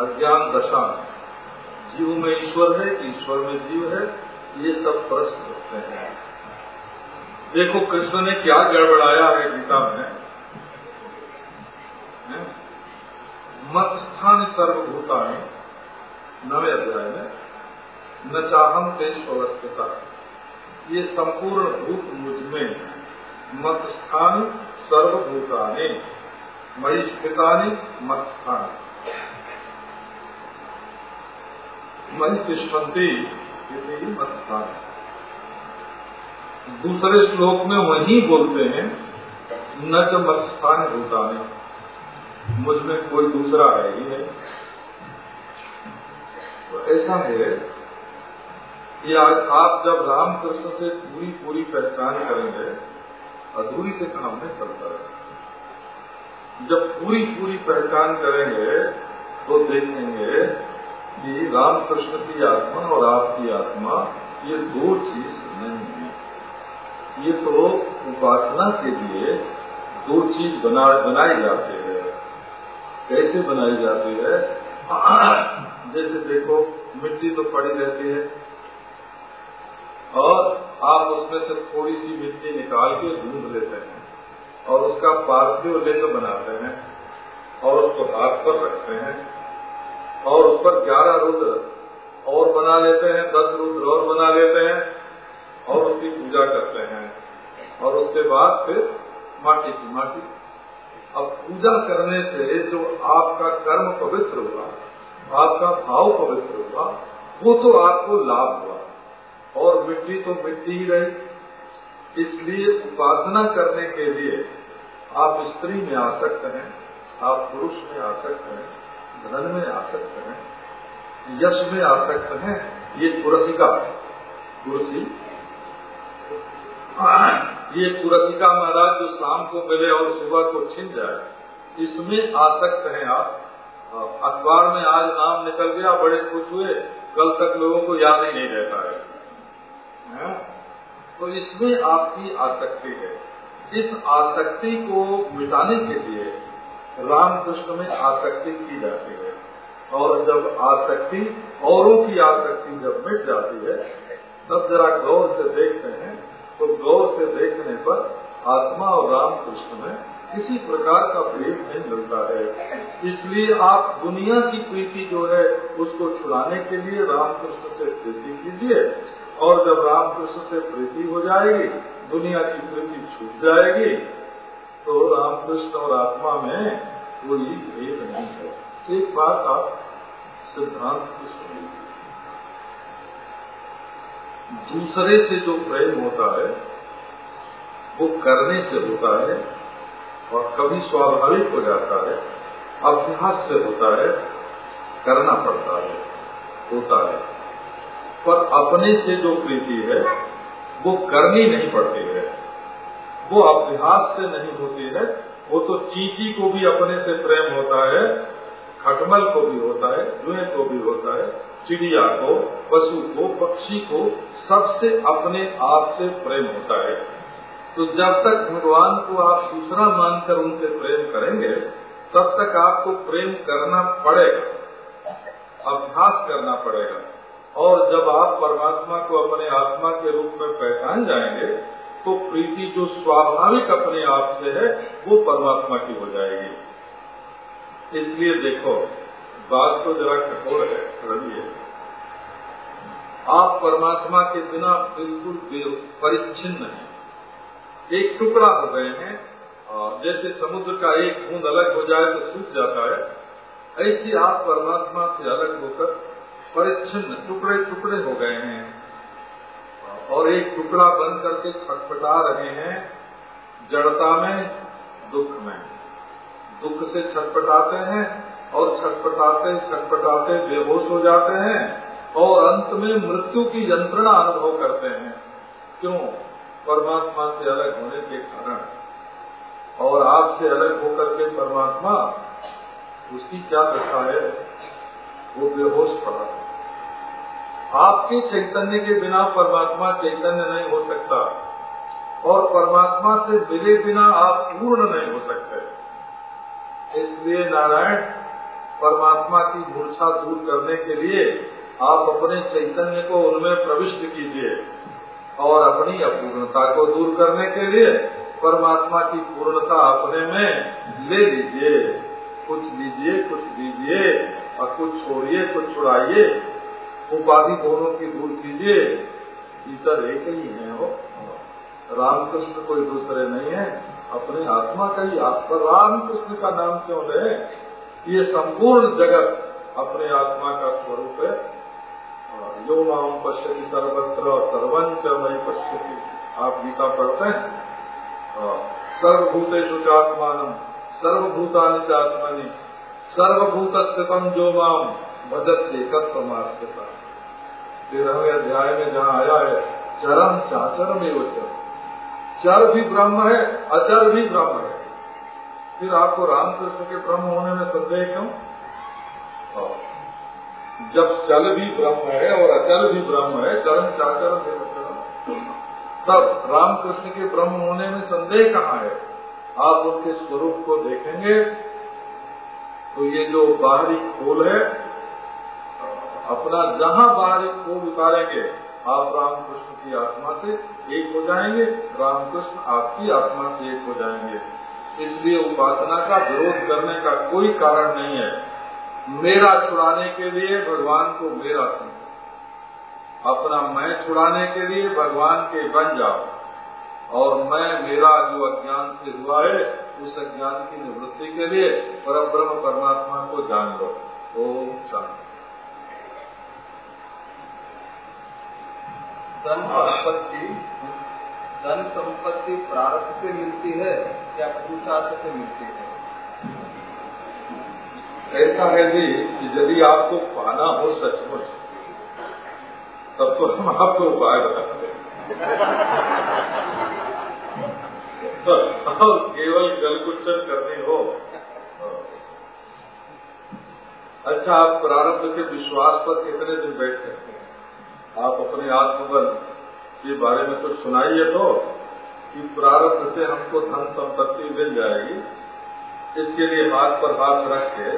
अज्ञान दशा में। जीव में ईश्वर है, ईश्वर में जीव है, ये सब प्रश्न होते हैं। देखो, कृष्ण ने क्या गड़बड़ाया है गीता में मत स्थान सर्वभूता में नवे अध्याय में, न चाहम तेज अवस्था ये संपूर्ण भूत मुझमें, मत स्थान सर्वभूतानि। मई स्थितानि मत स्थान मई तिष्ठंती किसी मत स्थान दूसरे श्लोक में वही बोलते हैं, न च मत स्थान भूतानी। मुझमें कोई दूसरा है ही नहीं। तो ऐसा है कि आप जब रामकृष्ण से पूरी पूरी पहचान करेंगे, अधूरी से काम नहीं चलता है जब पूरी पूरी पहचान करेंगे तो देखेंगे कि रामकृष्ण की आत्मा और आपकी आत्मा ये दो चीज़ नहीं है। ये तो उपासना के लिए दो चीज़ बना, बनाई जाती है। कैसे बनाई जाती है? जैसे देखो, मिट्टी तो पड़ी रहती है। और आप उसमें से थोड़ी सी मिट्टी निकाल के ढूंढ लेते हैं। और उसका पार्थिव लिंग बनाते हैं और उसको हाथ पर रखते हैं और उस पर ग्यारह रुद्र और बना लेते हैं, दस रुद्र और बना लेते हैं और उसकी पूजा करते हैं। और उसके बाद फिर माटी की माटी। अब पूजा करने से जो आपका कर्म पवित्र हुआ, आपका भाव पवित्र हुआ, वो तो आपको लाभ हुआ। और मिट्टी तो मिट्टी ही रही। इसलिए उपासना करने के लिए आप स्त्री में आ सकते हैं आप पुरुष में आ सकते हैं धन में आ सकते हैं यश में आ सकते हैं ये पुरसिका कुर्सी ये पुरसिका महाराज जो शाम को मिले और सुबह को छिन जाए इसमें आसक्त हैं आप। अखबार में आज नाम निकल गया बड़े खुश हुए कल तक लोगों को याद ही नहीं रहता है, है? तो इसमें आपकी आसक्ति है। इस आसक्ति को मिटाने के लिए रामकृष्ण में आसक्ति की जाती है। और जब आसक्ति, औरों की आसक्ति जब मिट जाती है, तब जरा गौर से देखते हैं। तो गौर से देखने पर आत्मा और रामकृष्ण में किसी प्रकार का प्रेम नहीं मिलता है। इसलिए आप दुनिया की प्रीति जो है, उसको छुड़ाने के लिए रामकृष्ण से प्रीति कीजिए। और जब रामकृष्ण से प्रीति हो जाएगी, दुनिया की प्रीति छूट जाएगी तो रामकृष्ण और आत्मा में कोई भेद नहीं है। एक बात आप सिद्धांत की सुनिए। दूसरे से जो प्रेम होता है, वो करने से होता है और कभी स्वाभाविक हो जाता है, अभ्यास से होता है, करना पड़ता है, होता है। पर अपने से जो प्रीति है, वो करनी नहीं पड़ती है। वो अभ्यास से नहीं होती है। वो तो चीटी को भी अपने से प्रेम होता है, खटमल को भी होता है जुए को भी होता है, चिड़िया को, पशु को, पक्षी को, सबसे अपने आप से प्रेम होता है। तो जब तक भगवान को आप दूसरा मानकर उनसे प्रेम करेंगे, तब तक आपको प्रेम करना पड़ेगा, अभ्यास करना पड़ेगा। और जब आप परमात्मा को अपने आत्मा के रूप में पहचान जाएँगे तो प्रीति जो स्वाभाविक अपने आप से है, वो परमात्मा की हो जाएगी। इसलिए देखो, बात तो जरा कठोर है रविए आप परमात्मा के बिना बिल्कुल परिच्छिन्न हैं। एक टुकड़ा हो गए हैं जैसे समुद्र का एक बूंद अलग हो जाए तो सूख जाता है, ऐसे आप परमात्मा से अलग होकर परिच्छिन्न टुकड़े टुकड़े हो गए हैं। और एक टुकड़ा बन करके छटपटा रहे हैं, जड़ता में, दुख में। दुख से छटपटाते हैं और छटपटाते छटपटाते बेहोश हो जाते हैं और अंत में मृत्यु की यंत्रणा अनुभव करते हैं। क्यों? परमात्मा से अलग होने के कारण। और आपसे अलग होकर के परमात्मा, उसकी क्या दशा है? वो बेहोश पड़ा आपके चैतन्य के बिना परमात्मा चैतन्य नहीं हो सकता और परमात्मा से मिले बिना आप पूर्ण नहीं हो सकते। इसलिए नारायण, परमात्मा की मूर्छा दूर करने के लिए आप अपने चैतन्य को उनमें प्रविष्ट कीजिए और अपनी अपूर्णता को दूर करने के लिए परमात्मा की पूर्णता अपने में ले लीजिए। कुछ लीजिए, कुछ दीजिए और कुछ छोड़िए, कुछ छुड़ाइए। उपाधि दोनों की दूर कीजिए। भीतर एक ही है वो। रामकृष्ण कोई दूसरे नहीं है। अपने आत्मा का ही आप पर रामकृष्ण का नाम क्यों ले? ये संपूर्ण जगत अपने आत्मा का स्वरूप है। यो माम पश्यति सर्वत्र सर्वंच मई पश्यति। आप गीता पढ़ते हैं? हाँ, सर्वभूतेषु चात्मान सर्वभूतानि चात्मनि सर्वभूत स्थितम जो माम। भजत एकत्वमास्थिता तेरहवें अध्याय में जहाँ आया है, चरम चाचर में वो चर चर भी ब्रह्म है, अचर भी ब्रह्म है। फिर आपको रामकृष्ण के ब्रह्म होने में संदेह क्यों? हाँ। जब चल भी ब्रह्म है और अचल भी ब्रह्म है चरण चाचर में तब रामकृष्ण के ब्रह्म होने में संदेह कहाँ है? आप उनके स्वरूप को देखेंगे तो ये जो बाहरी खोल है अपना जहाँ बाहरी खोल उतारेंगे। आप रामकृष्ण की आत्मा से एक हो जाएँगे, रामकृष्ण आपकी आत्मा से एक हो जाएँगे। इसलिए उपासना का विरोध करने का कोई कारण नहीं है। मेरा छुड़ाने के लिए भगवान को मेरा समझो अपना मैं छुड़ाने के लिए भगवान के बन जाओ। और मैं, मेरा जो अज्ञान से हुआ है, उस अज्ञान की निवृत्ति के लिए पर ब्रह्म परमात्मा को जान लो। ओम शांति। धन संपत्ति धन संपत्ति प्रारब्ध से मिलती है या पुरुषार्थ से मिलती है? ऐसा है जी कि यदि आपको पाना हो सचमुच, तब तो हम आपको उपाय बताते और केवल गलकुचन करनी हो। अच्छा आप प्रारंभ के विश्वास पर कितने दिन बैठ सकते हैं? आप अपने आत्मबल के बारे में कुछ सुनाइए तो कि प्रारब्ध से हमको धन संपत्ति मिल जाएगी। इसके लिए हाथ पर हाथ रख के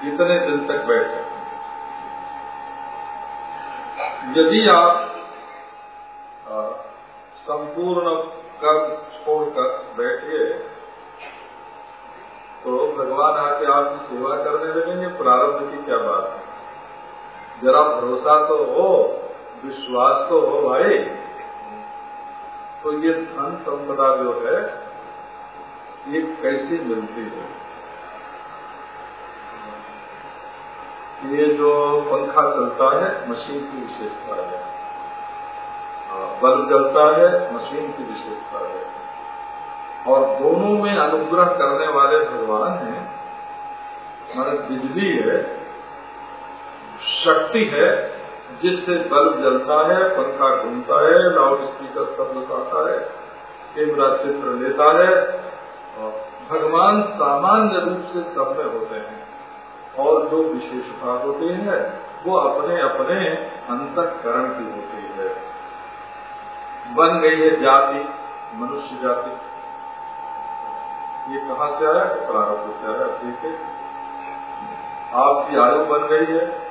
कितने दिन तक बैठ सकते यदि आप संपूर्ण कर्म छोड़कर बैठिए तो भगवान आके आपकी सेवा करने लगेंगे। प्रारब्ध की क्या बात है? जरा भरोसा तो हो, विश्वास तो हो भाई। तो ये धन संपदा जो है, ये कैसी मिलती है? ये जो पंखा चलता है, मशीन की विशेषता है। बल्ब जलता है, मशीन की विशेषता है। और दोनों में अनुग्रह करने वाले भगवान हैं। हमारे बिजली है शक्ति है, जिससे बल्ब जलता है, पंखा घूमता है लाउड स्पीकर शब्द आता है कैमरा चित्र लेता है भगवान सामान्य रूप से सब में होते हैं। और जो विशेषता होती है, वो अपने अपने अंतकरण की होती है। बन गई है जाति, मनुष्य जाति। ये कहाँ से आया? प्रारंभ से आया, ठीक है। आपकी आयु बन गई है।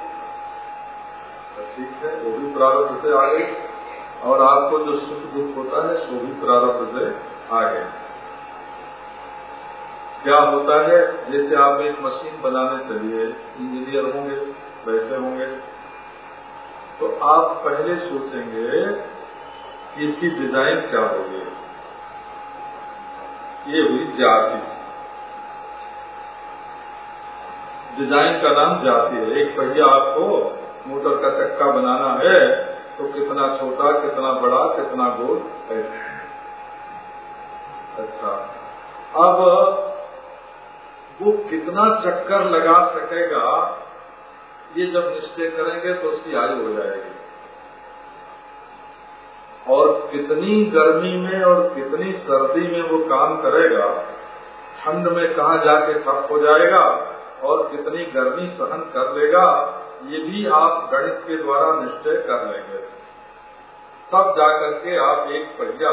ठीक है, वो भी प्रारंभ से आ गई और आपको जो सुख दुख होता है, वो भी प्रारंभ से आ गए क्या होता है, जैसे आप एक मशीन बनाने चलिए, इंजीनियर होंगे बैठे होंगे। तो आप पहले सोचेंगे कि इसकी डिज़ाइन क्या होगी। ये हुई जाति। डिज़ाइन का नाम जाति है। एक पहिया आपको मोटर का चक्का बनाना है तो कितना छोटा, कितना बड़ा, कितना गोल है? अच्छा। अब वो कितना चक्कर लगा सकेगा, ये जब निश्चय करेंगे तो उसकी आयु हो जाएगी। और कितनी गर्मी में और कितनी सर्दी में वो काम करेगा, ठंड में कहा जाके ठप हो जाएगा और कितनी गर्मी सहन कर लेगा ये भी आप गणित के द्वारा निश्चय कर लेंगे। तब जाकर के आप एक पहिया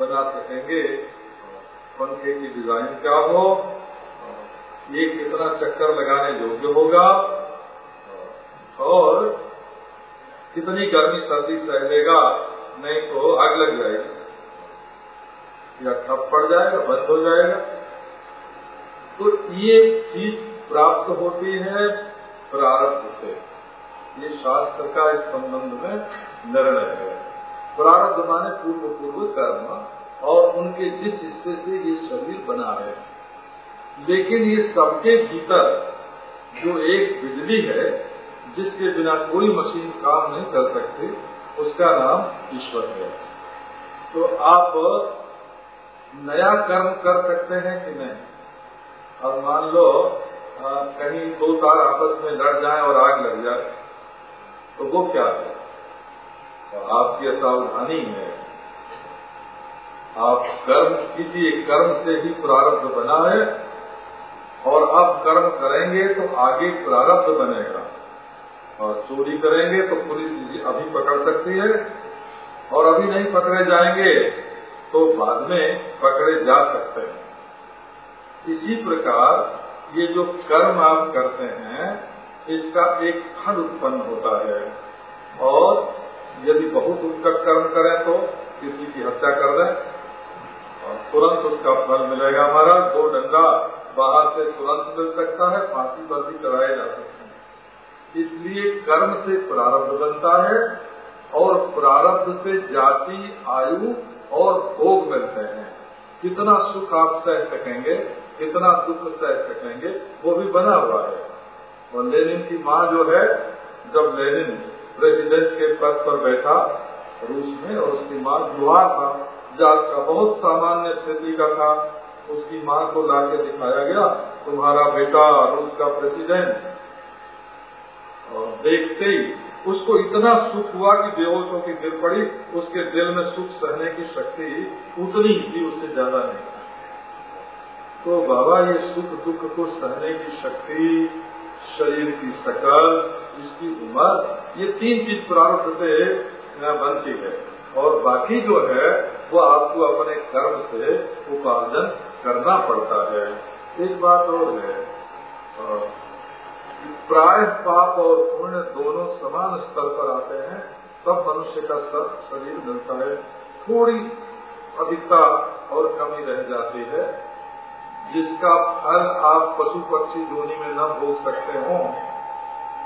बना सकेंगे। पंखे की डिज़ाइन क्या हो? ये कितना चक्कर लगाने योग्य होगा। और कितनी गर्मी सर्दी सह लेगा नहीं तो आग लग जाएगी। या ठप पड़ जाएगा, बंद हो जाएगा। तो ये चीज़ प्राप्त होती है। प्रारब्ध से। ये शास्त्र का इस संबंध में निर्णय है। प्रारब्ध माने पूर्व पूर्व कर्म और उनके जिस हिस्से से ये शरीर बना है। लेकिन ये सबके भीतर जो एक बिजली है, जिसके बिना कोई मशीन काम नहीं कर सकती, उसका नाम ईश्वर है। तो आप नया कर्म कर सकते हैं कि नहीं? अब मान लो कहीं दो तार आपस में लड़ जाए और आग लग जाए तो वो क्या है? तो आपकी असावधानी है। आप कर्म, किसी एक कर्म से ही प्रारब्ध बना है और आप कर्म करेंगे तो आगे प्रारब्ध बनेगा। और चोरी करेंगे तो पुलिस अभी पकड़ सकती है, और अभी नहीं पकड़े जाएँगे तो बाद में पकड़े जा सकते हैं। इसी प्रकार ये जो कर्म आप करते हैं, इसका एक फल उत्पन्न होता है। और यदि बहुत उत्कट कर्म करें तो किसी की हत्या कर दें और तुरंत उसका फल मिलेगा। हमारा दो डंडा बाहर से तुरंत मिल सकता है, फांसी पर भी चढ़ाए जा सकते हैं। इसलिए कर्म से प्रारब्ध बनता है और प्रारब्ध से जाति, आयु और भोग मिलते हैं। कितना सुख आप सह सकेंगे कितना दुख सह सकेंगे वो भी बना हुआ है। और लेनिन की माँ जो है, जब लेनिन प्रेसिडेंट के पद पर बैठा, रूस में, और उसकी माँ दुआ था जात का बहुत सामान्य स्थिति का था, उसकी माँ को लाके दिखाया गया, तुम्हारा बेटा रूस का प्रेसिडेंट। और देखते ही उसको इतना सुख हुआ कि बेहोश की गिर पड़ी, उसके दिल में सुख सहने की शक्ति उतनी ही उससे ज़्यादा नहीं तो बाबा ये सुख दुख को सहने की शक्ति, शरीर की शकल इसकी उम्र, ये तीन चीज़ प्रारंभ से बनती है। और बाकी जो है, वो आपको अपने कर्म से उपार्जन करना पड़ता है। एक बात और है प्राय पाप और पुण्य दोनों समान स्तर पर आते हैं, तब मनुष्य का सब शरीर मिलता है। थोड़ी अधिकता और कमी रह जाती है। जिसका फल आप पशु पक्षी जोनी में न भोग सकते हो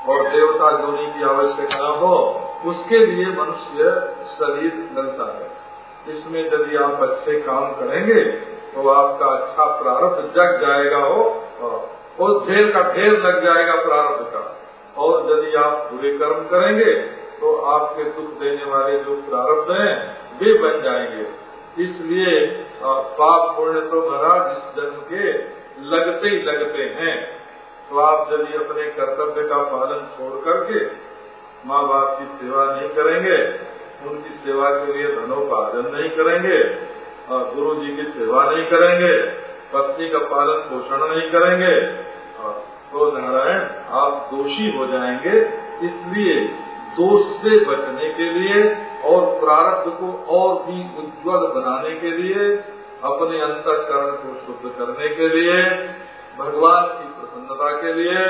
और देवता जोनी की आवश्यकता हो, उसके लिए मनुष्य शरीर मिलता है। इसमें यदि आप अच्छे काम करेंगे तो आपका अच्छा प्रारब्ध जग जाएगा हो, और ढेर का ढेर लग जाएगा प्रारब्ध का। और यदि आप बुरे कर्म करेंगे तो आपके दुख देने वाले जो प्रारब्ध हैं, वे बन जाएँगे। इसलिए पाप पुण्य तो महाराज इस जन्म के लगते ही लगते हैं। तो आप यदि अपने कर्तव्य का पालन छोड़ करके माँ बाप की सेवा नहीं करेंगे, उनकी सेवा के लिए धनोपार्जन नहीं करेंगे और गुरु जी की सेवा नहीं करेंगे, पत्नी का पालन पोषण नहीं करेंगे तो नारायण, आप दोषी हो जाएँगे, इसलिए दोष से बचने के लिए और प्रारब्ध को और भी उज्जवल बनाने के लिए अपने अंतकरण को शुद्ध करने के लिए भगवान की प्रसन्नता के लिए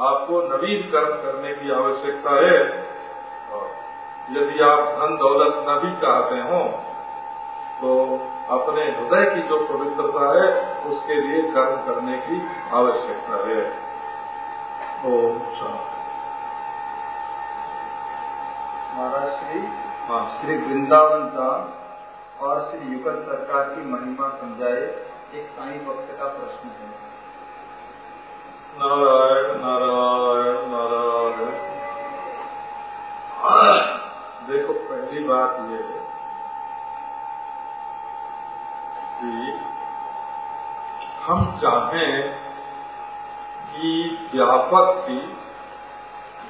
आपको नवीन कर्म करने की आवश्यकता है। यदि आप धन दौलत न भी चाहते हो तो अपने हृदय की जो पवित्रता है उसके लिए कर्म करने की आवश्यकता है। ओम महाराज श्री हाँ श्री वृंदावन धाम और श्री युगल सरकार की महिमा समझाए, एक साई भक्त का प्रश्न है। नारायण नारायण नारायण। देखो, पहली बात ये है कि हम चाहें कि व्यापक की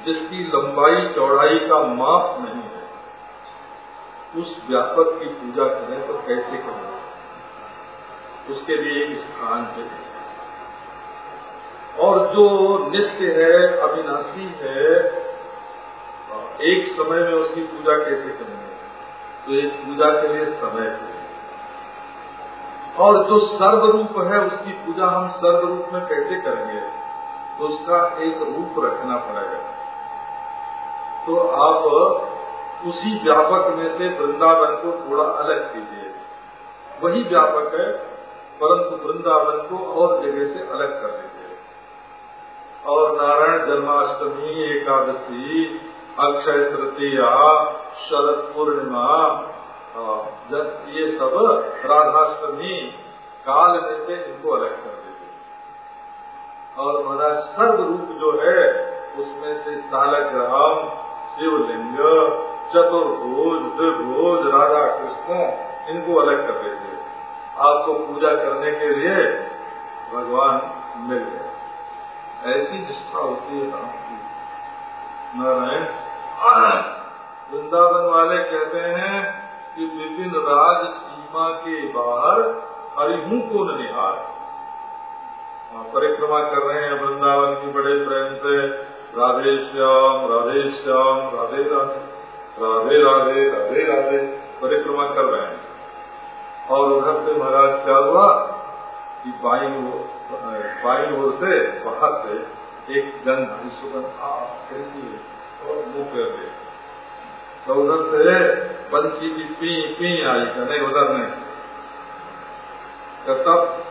जिसकी लंबाई, चौड़ाई का माप नहीं उस व्यापक की पूजा करें तो कैसे करें? उसके लिए एक स्थान चाहिए और जो नित्य है, अविनाशी है, एक समय में उसकी पूजा कैसे करेंगे? तो एक पूजा के लिए समय चाहिए और जो सर्वरूप है, उसकी पूजा हम सर्वरूप में कैसे करेंगे? तो उसका एक रूप रखना पड़ेगा। तो आप उसी व्यापक में से वृंदावन को थोड़ा अलग कीजिए। वही व्यापक है, परंतु वृंदावन को और जगह से अलग कर दीजिए। और नारायण जन्माष्टमी, एकादशी, अक्षय तृतीया, शरद पूर्णिमा ये सब राधाष्टमी काल में से इनको अलग कर दीजिए। और महाराज सर्व रूप जो है, उसमें से सालग्राम, शिवलिंग चतुर्भुज द्विभुज राधा कृष्ण, इनको अलग कर देते आपको पूजा करने के लिए भगवान मिल गए। ऐसी निष्ठा होती है राम की। नारायण, वृंदावन वाले कहते हैं कि विभिन्न राज सीमा के बाहर हरिहू को निहार। परिक्रमा कर रहे हैं वृंदावन की बड़े प्रेम से। राधे श्याम राधे श्याम, राधे राधे। राधे राधे राधे राधे परिक्रमा कर रहे हैं। और उधर से महाराज क्या हुआ कि बाई बाई ओर से बाहर से एक गंध सुगंध कैसी है? और मुँह कर दे। तो उधर से बंसी की पी पी आई का नहीं, उधर नहीं। तब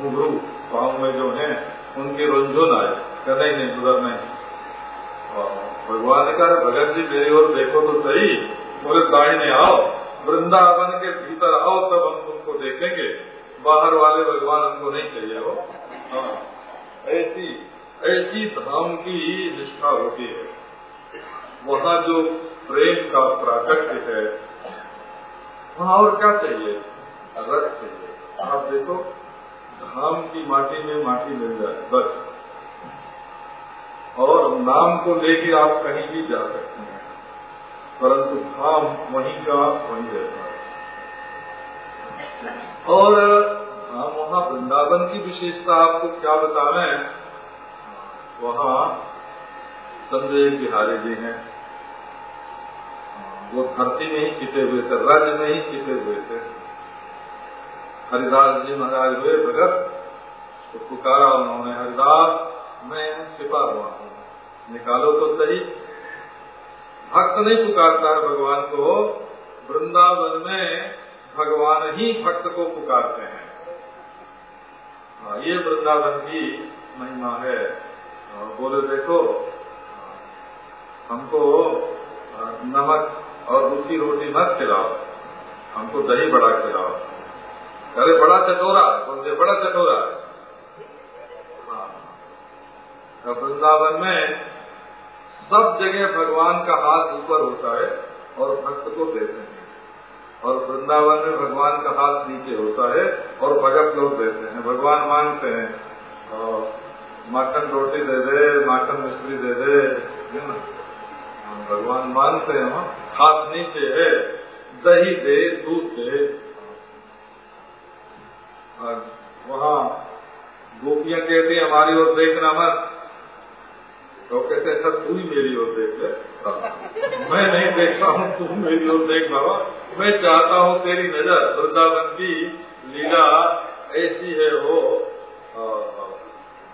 घुघरू पाँव में जो है, उनके रुंझुन आए क्या नहीं नहीं, उधर नहीं। भगवान ने कहा भगत जी, मेरी ओर देखो तो सही। बोले, दाहिने आओ, वृंदावन के भीतर आओ, तब हम तुमको देखेंगे। बाहर वाले भगवान हमको नहीं चाहिए हो हाँ। ऐसी ऐसी धाम की निष्ठा होती है। वहाँ जो प्रेम का प्राकट्य है, वहाँ और क्या चाहिए? रस चाहिए। आप देखो, धाम की माटी में माटी मिल जाए, बस। और नाम को लेके आप कहीं भी जा सकते हैं। परंतु धाम वहीं का वहीं रहता है। और हम वहाँ वृंदावन की विशेषता आपको क्या बतावें वहाँ संजय बिहारी जी हैं। वो धरती में ही छिपे हुए थे, राज्य में ही छिपे हुए थे। हरिदास जी महाराज हुए, भगत तो पुकारा उन्होंने, हरिदास, मैं छिपा हुआ हूँ। निकालो तो सही। भक्त नहीं पुकारता है भगवान को। वृंदावन में भगवान ही भक्त को पुकारते हैं। हाँ, ये वृंदावन की महिमा है। बोले देखो हमको नमक और रूखी रोटी मत खिलाओ। हमको दही बड़ा खिलाओ। अरे बड़ा चटोरा बोलते बड़ा चटोरा। हाँ वृंदावन में सब जगह भगवान का हाथ ऊपर होता है और भक्त को देते हैं। और वृंदावन में भगवान का हाथ नीचे होता है और भगत लोग देते हैं। भगवान मांगते हैं माखन रोटी दे दे, माखन मिश्री दे दे भगवान मानते हैं हाथ नीचे है, दही दे, दूध दे। वहाँ गोपियाँ कहती हमारी ओर देखना मत। तो कहते अच्छा तू ही मेरी ओर देख ले। मैं नहीं देखता हूँ, तू मेरी ओर देख बाबा। मैं चाहता हूँ तेरी नज़र वृंदावन की लीला ऐसी है वो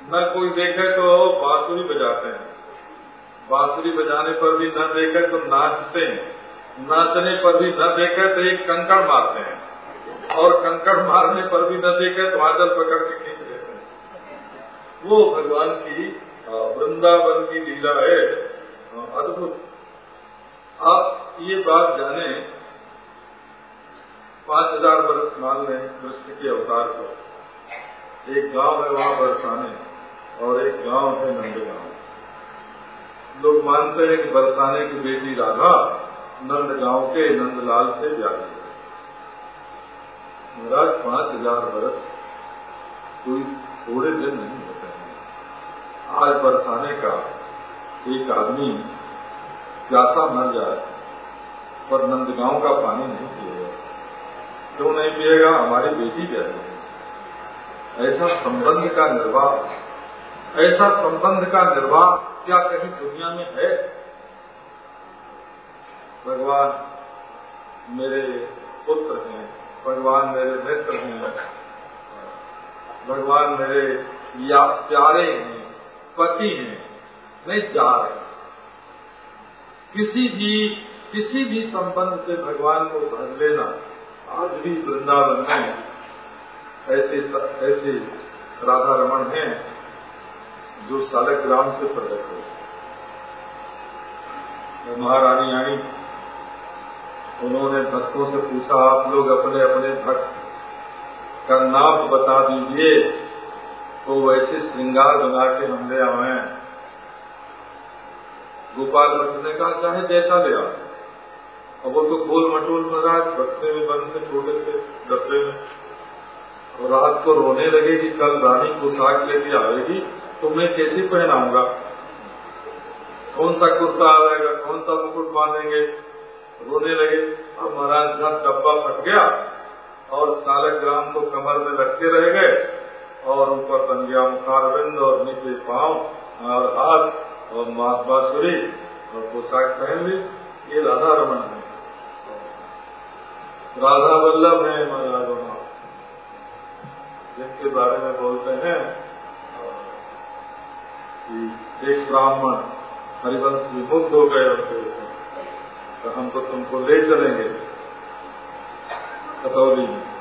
न कोई देखे तो बांसुरी बजाते हैं। बांसुरी बजाने पर भी न देखे तो नाचते हैं। नाचने पर भी न देखे तो एक कंकड़ मारते हैं। और कंकड़ मारने पर भी न देखे तो आंचल पकड़ के खींच लेते हैं। वो भगवान की वृंदावन की लीला है। अद्भुत। आप ये बात जाने पाँच हज़ार वर्ष मान लें कृष्ण के अवतार को। एक गाँव है वहाँ बरसाने और एक गाँव है नंदगांव। लोग मानते हैं कि बरसाने की बेटी राधा नंदगांव के नंदलाल से ब्याही है महाराज, पाँच हज़ार वर्ष कोई थोड़े दिन नहीं। आज बरसाने का एक आदमी प्यासा मर जाए, पर नंदगांव का पानी नहीं पिएगा। क्यों नहीं पिएगा? हमारी बेटी है। ऐसा संबंध का निर्वाह, ऐसा संबंध का निर्वाह क्या कहीं दुनिया में है? भगवान मेरे पुत्र हैं, भगवान मेरे मित्र हैं, भगवान मेरे या प्यारे हैं। पति हैं, नहीं जा रहे। किसी भी किसी भी संबंध से भगवान को भर लेना, आज भी वृंदावन में ऐसे ऐसे राधा रमन हैं, जो सालक ग्राम से प्रकट हो। महारानी आई उन्होंने भक्तों से पूछा, आप लोग अपने अपने भक्त का नाम बता दीजिए। तो वैसे श्रृंगार बना के हम ले आए गोपाल भट्ट ने कहा, चाहे जैसा ले आओ। अब वो तो गोल मटोल महाराज बक्से में बंद थे छोटे से डब्बे में। और रात को रोने लगे कि कल रानी पोशाक लेके आएगी तो मैं कैसे पहनाऊँगा? कौन सा कुर्ता आएगा, कौन सा मुकुट बांधेंगे? रोने लगे, अब महाराज का डब्बा फट गया, और सालक ग्राम को कमर में रखते रह गए। और ऊपर बन गया मुखारबिंद और नीचे पाँव, और हाथ, और बांसुरी और पोशाक पहन ली। ये राधा रमन है। राधा वल्लभ है महाराज जिनके बारे में बोलते हैं, कि एक ब्राह्मण हरिवंश विमुक्त हो गए उनके तो हम तो तुमको ले चलेंगे कतौली में।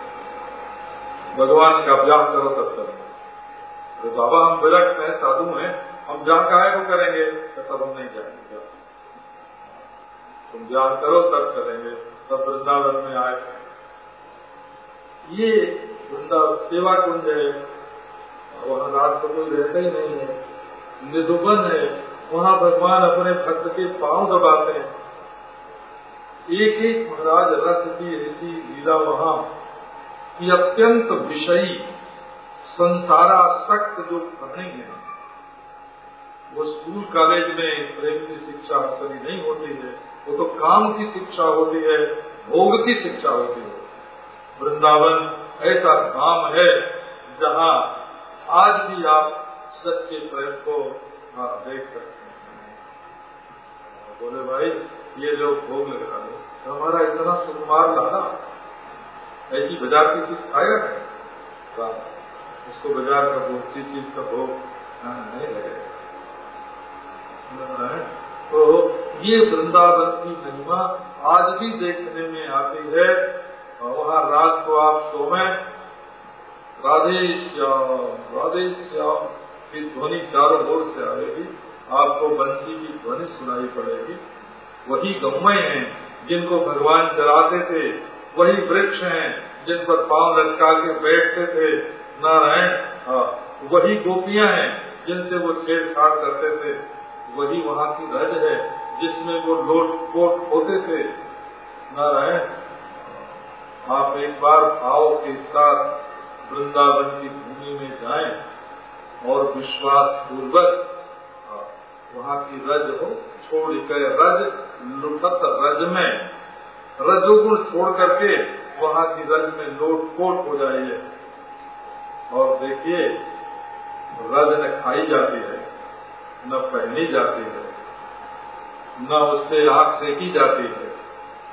भगवान का ब्याह करो तब तक अरे बाबा, हम विरक्त हैं, साधु हैं, हम काहे को करेंगे? तो तब हम नहीं जाएँगे तुम ब्याह करो, तब चलेंगे। तब वृंदावन में आए। ये वृंदावन सेवा कुंज है। वहाँ रात को कोई रहता ही नहीं है। निधुबन है। वहाँ भगवान अपने भक्त के पाँव दबाते हैं। एक एक महाराज रस की ऋषि लीला वहाँ की अत्यंत विषयी संसारासक्त जो प्राणी है वो स्कूल कॉलेज में प्रेम की शिक्षा अक्सर नहीं होती है। वो तो काम की शिक्षा होती है, भोग की शिक्षा होती है। वृंदावन ऐसा धाम है जहाँ आज भी आप सच्चे प्रेम को आप देख सकते हैं। बोले भाई, ये लोग भोग लगा लो तो हमारा इतना सुकुमार लाना ऐसी बाज़ार की चीज़ खाएगा नहीं उसको बाज़ार का भोग किसी चीज़ का भोग नहीं लगेगा तो ये वृंदावन की महिमा आज भी देखने में आती है वहाँ रात को आप सोमे राधे श्याम राधे श्याम की ध्वनि चारों ओर से आएगी, आपको बंसी की ध्वनि सुनाई पड़ेगी। वही गम्मय हैं जिनको भगवान चलाते थे। वही वृक्ष हैं जिन पर पाँव लटका के बैठते थे, नारायण वही गोपियाँ हैं जिनसे वो छेड़छाड़ करते थे। वही वहाँ की रज है जिसमें वो लोट कोट होते थे। नारायण, आप एक बार भाव के साथ वृंदावन की भूमि में जाएँ और विश्वास पूर्वक वहाँ की रज हो छोड़ कर रज, लुटत रज में। रजोगुण छोड़ करके वहाँ की रज में लोट कोट हो जाइए। और देखिए, रज न खाई जाती है, न पहनी जाती है, न उससे आँख सेकी जाती है,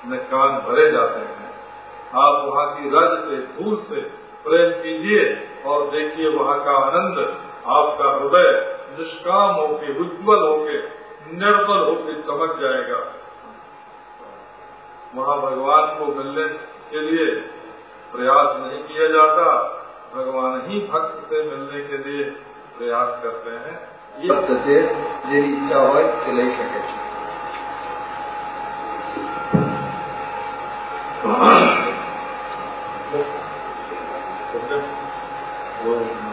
न कान भरे जाते हैं। आप वहाँ की रज से धूल से प्रेम कीजिए और देखिए वहाँ का आनंद, आपका हृदय निष्काम होके, उज्जवल होके निर्बल होके चमक जाएगा। वहाँ भगवान को मिलने के लिए प्रयास नहीं किया जाता भगवान ही भक्त से मिलने के लिए प्रयास करते हैं ये से જેની ઈચ્છા હોય તે લઈ શકે છે निरालंबनता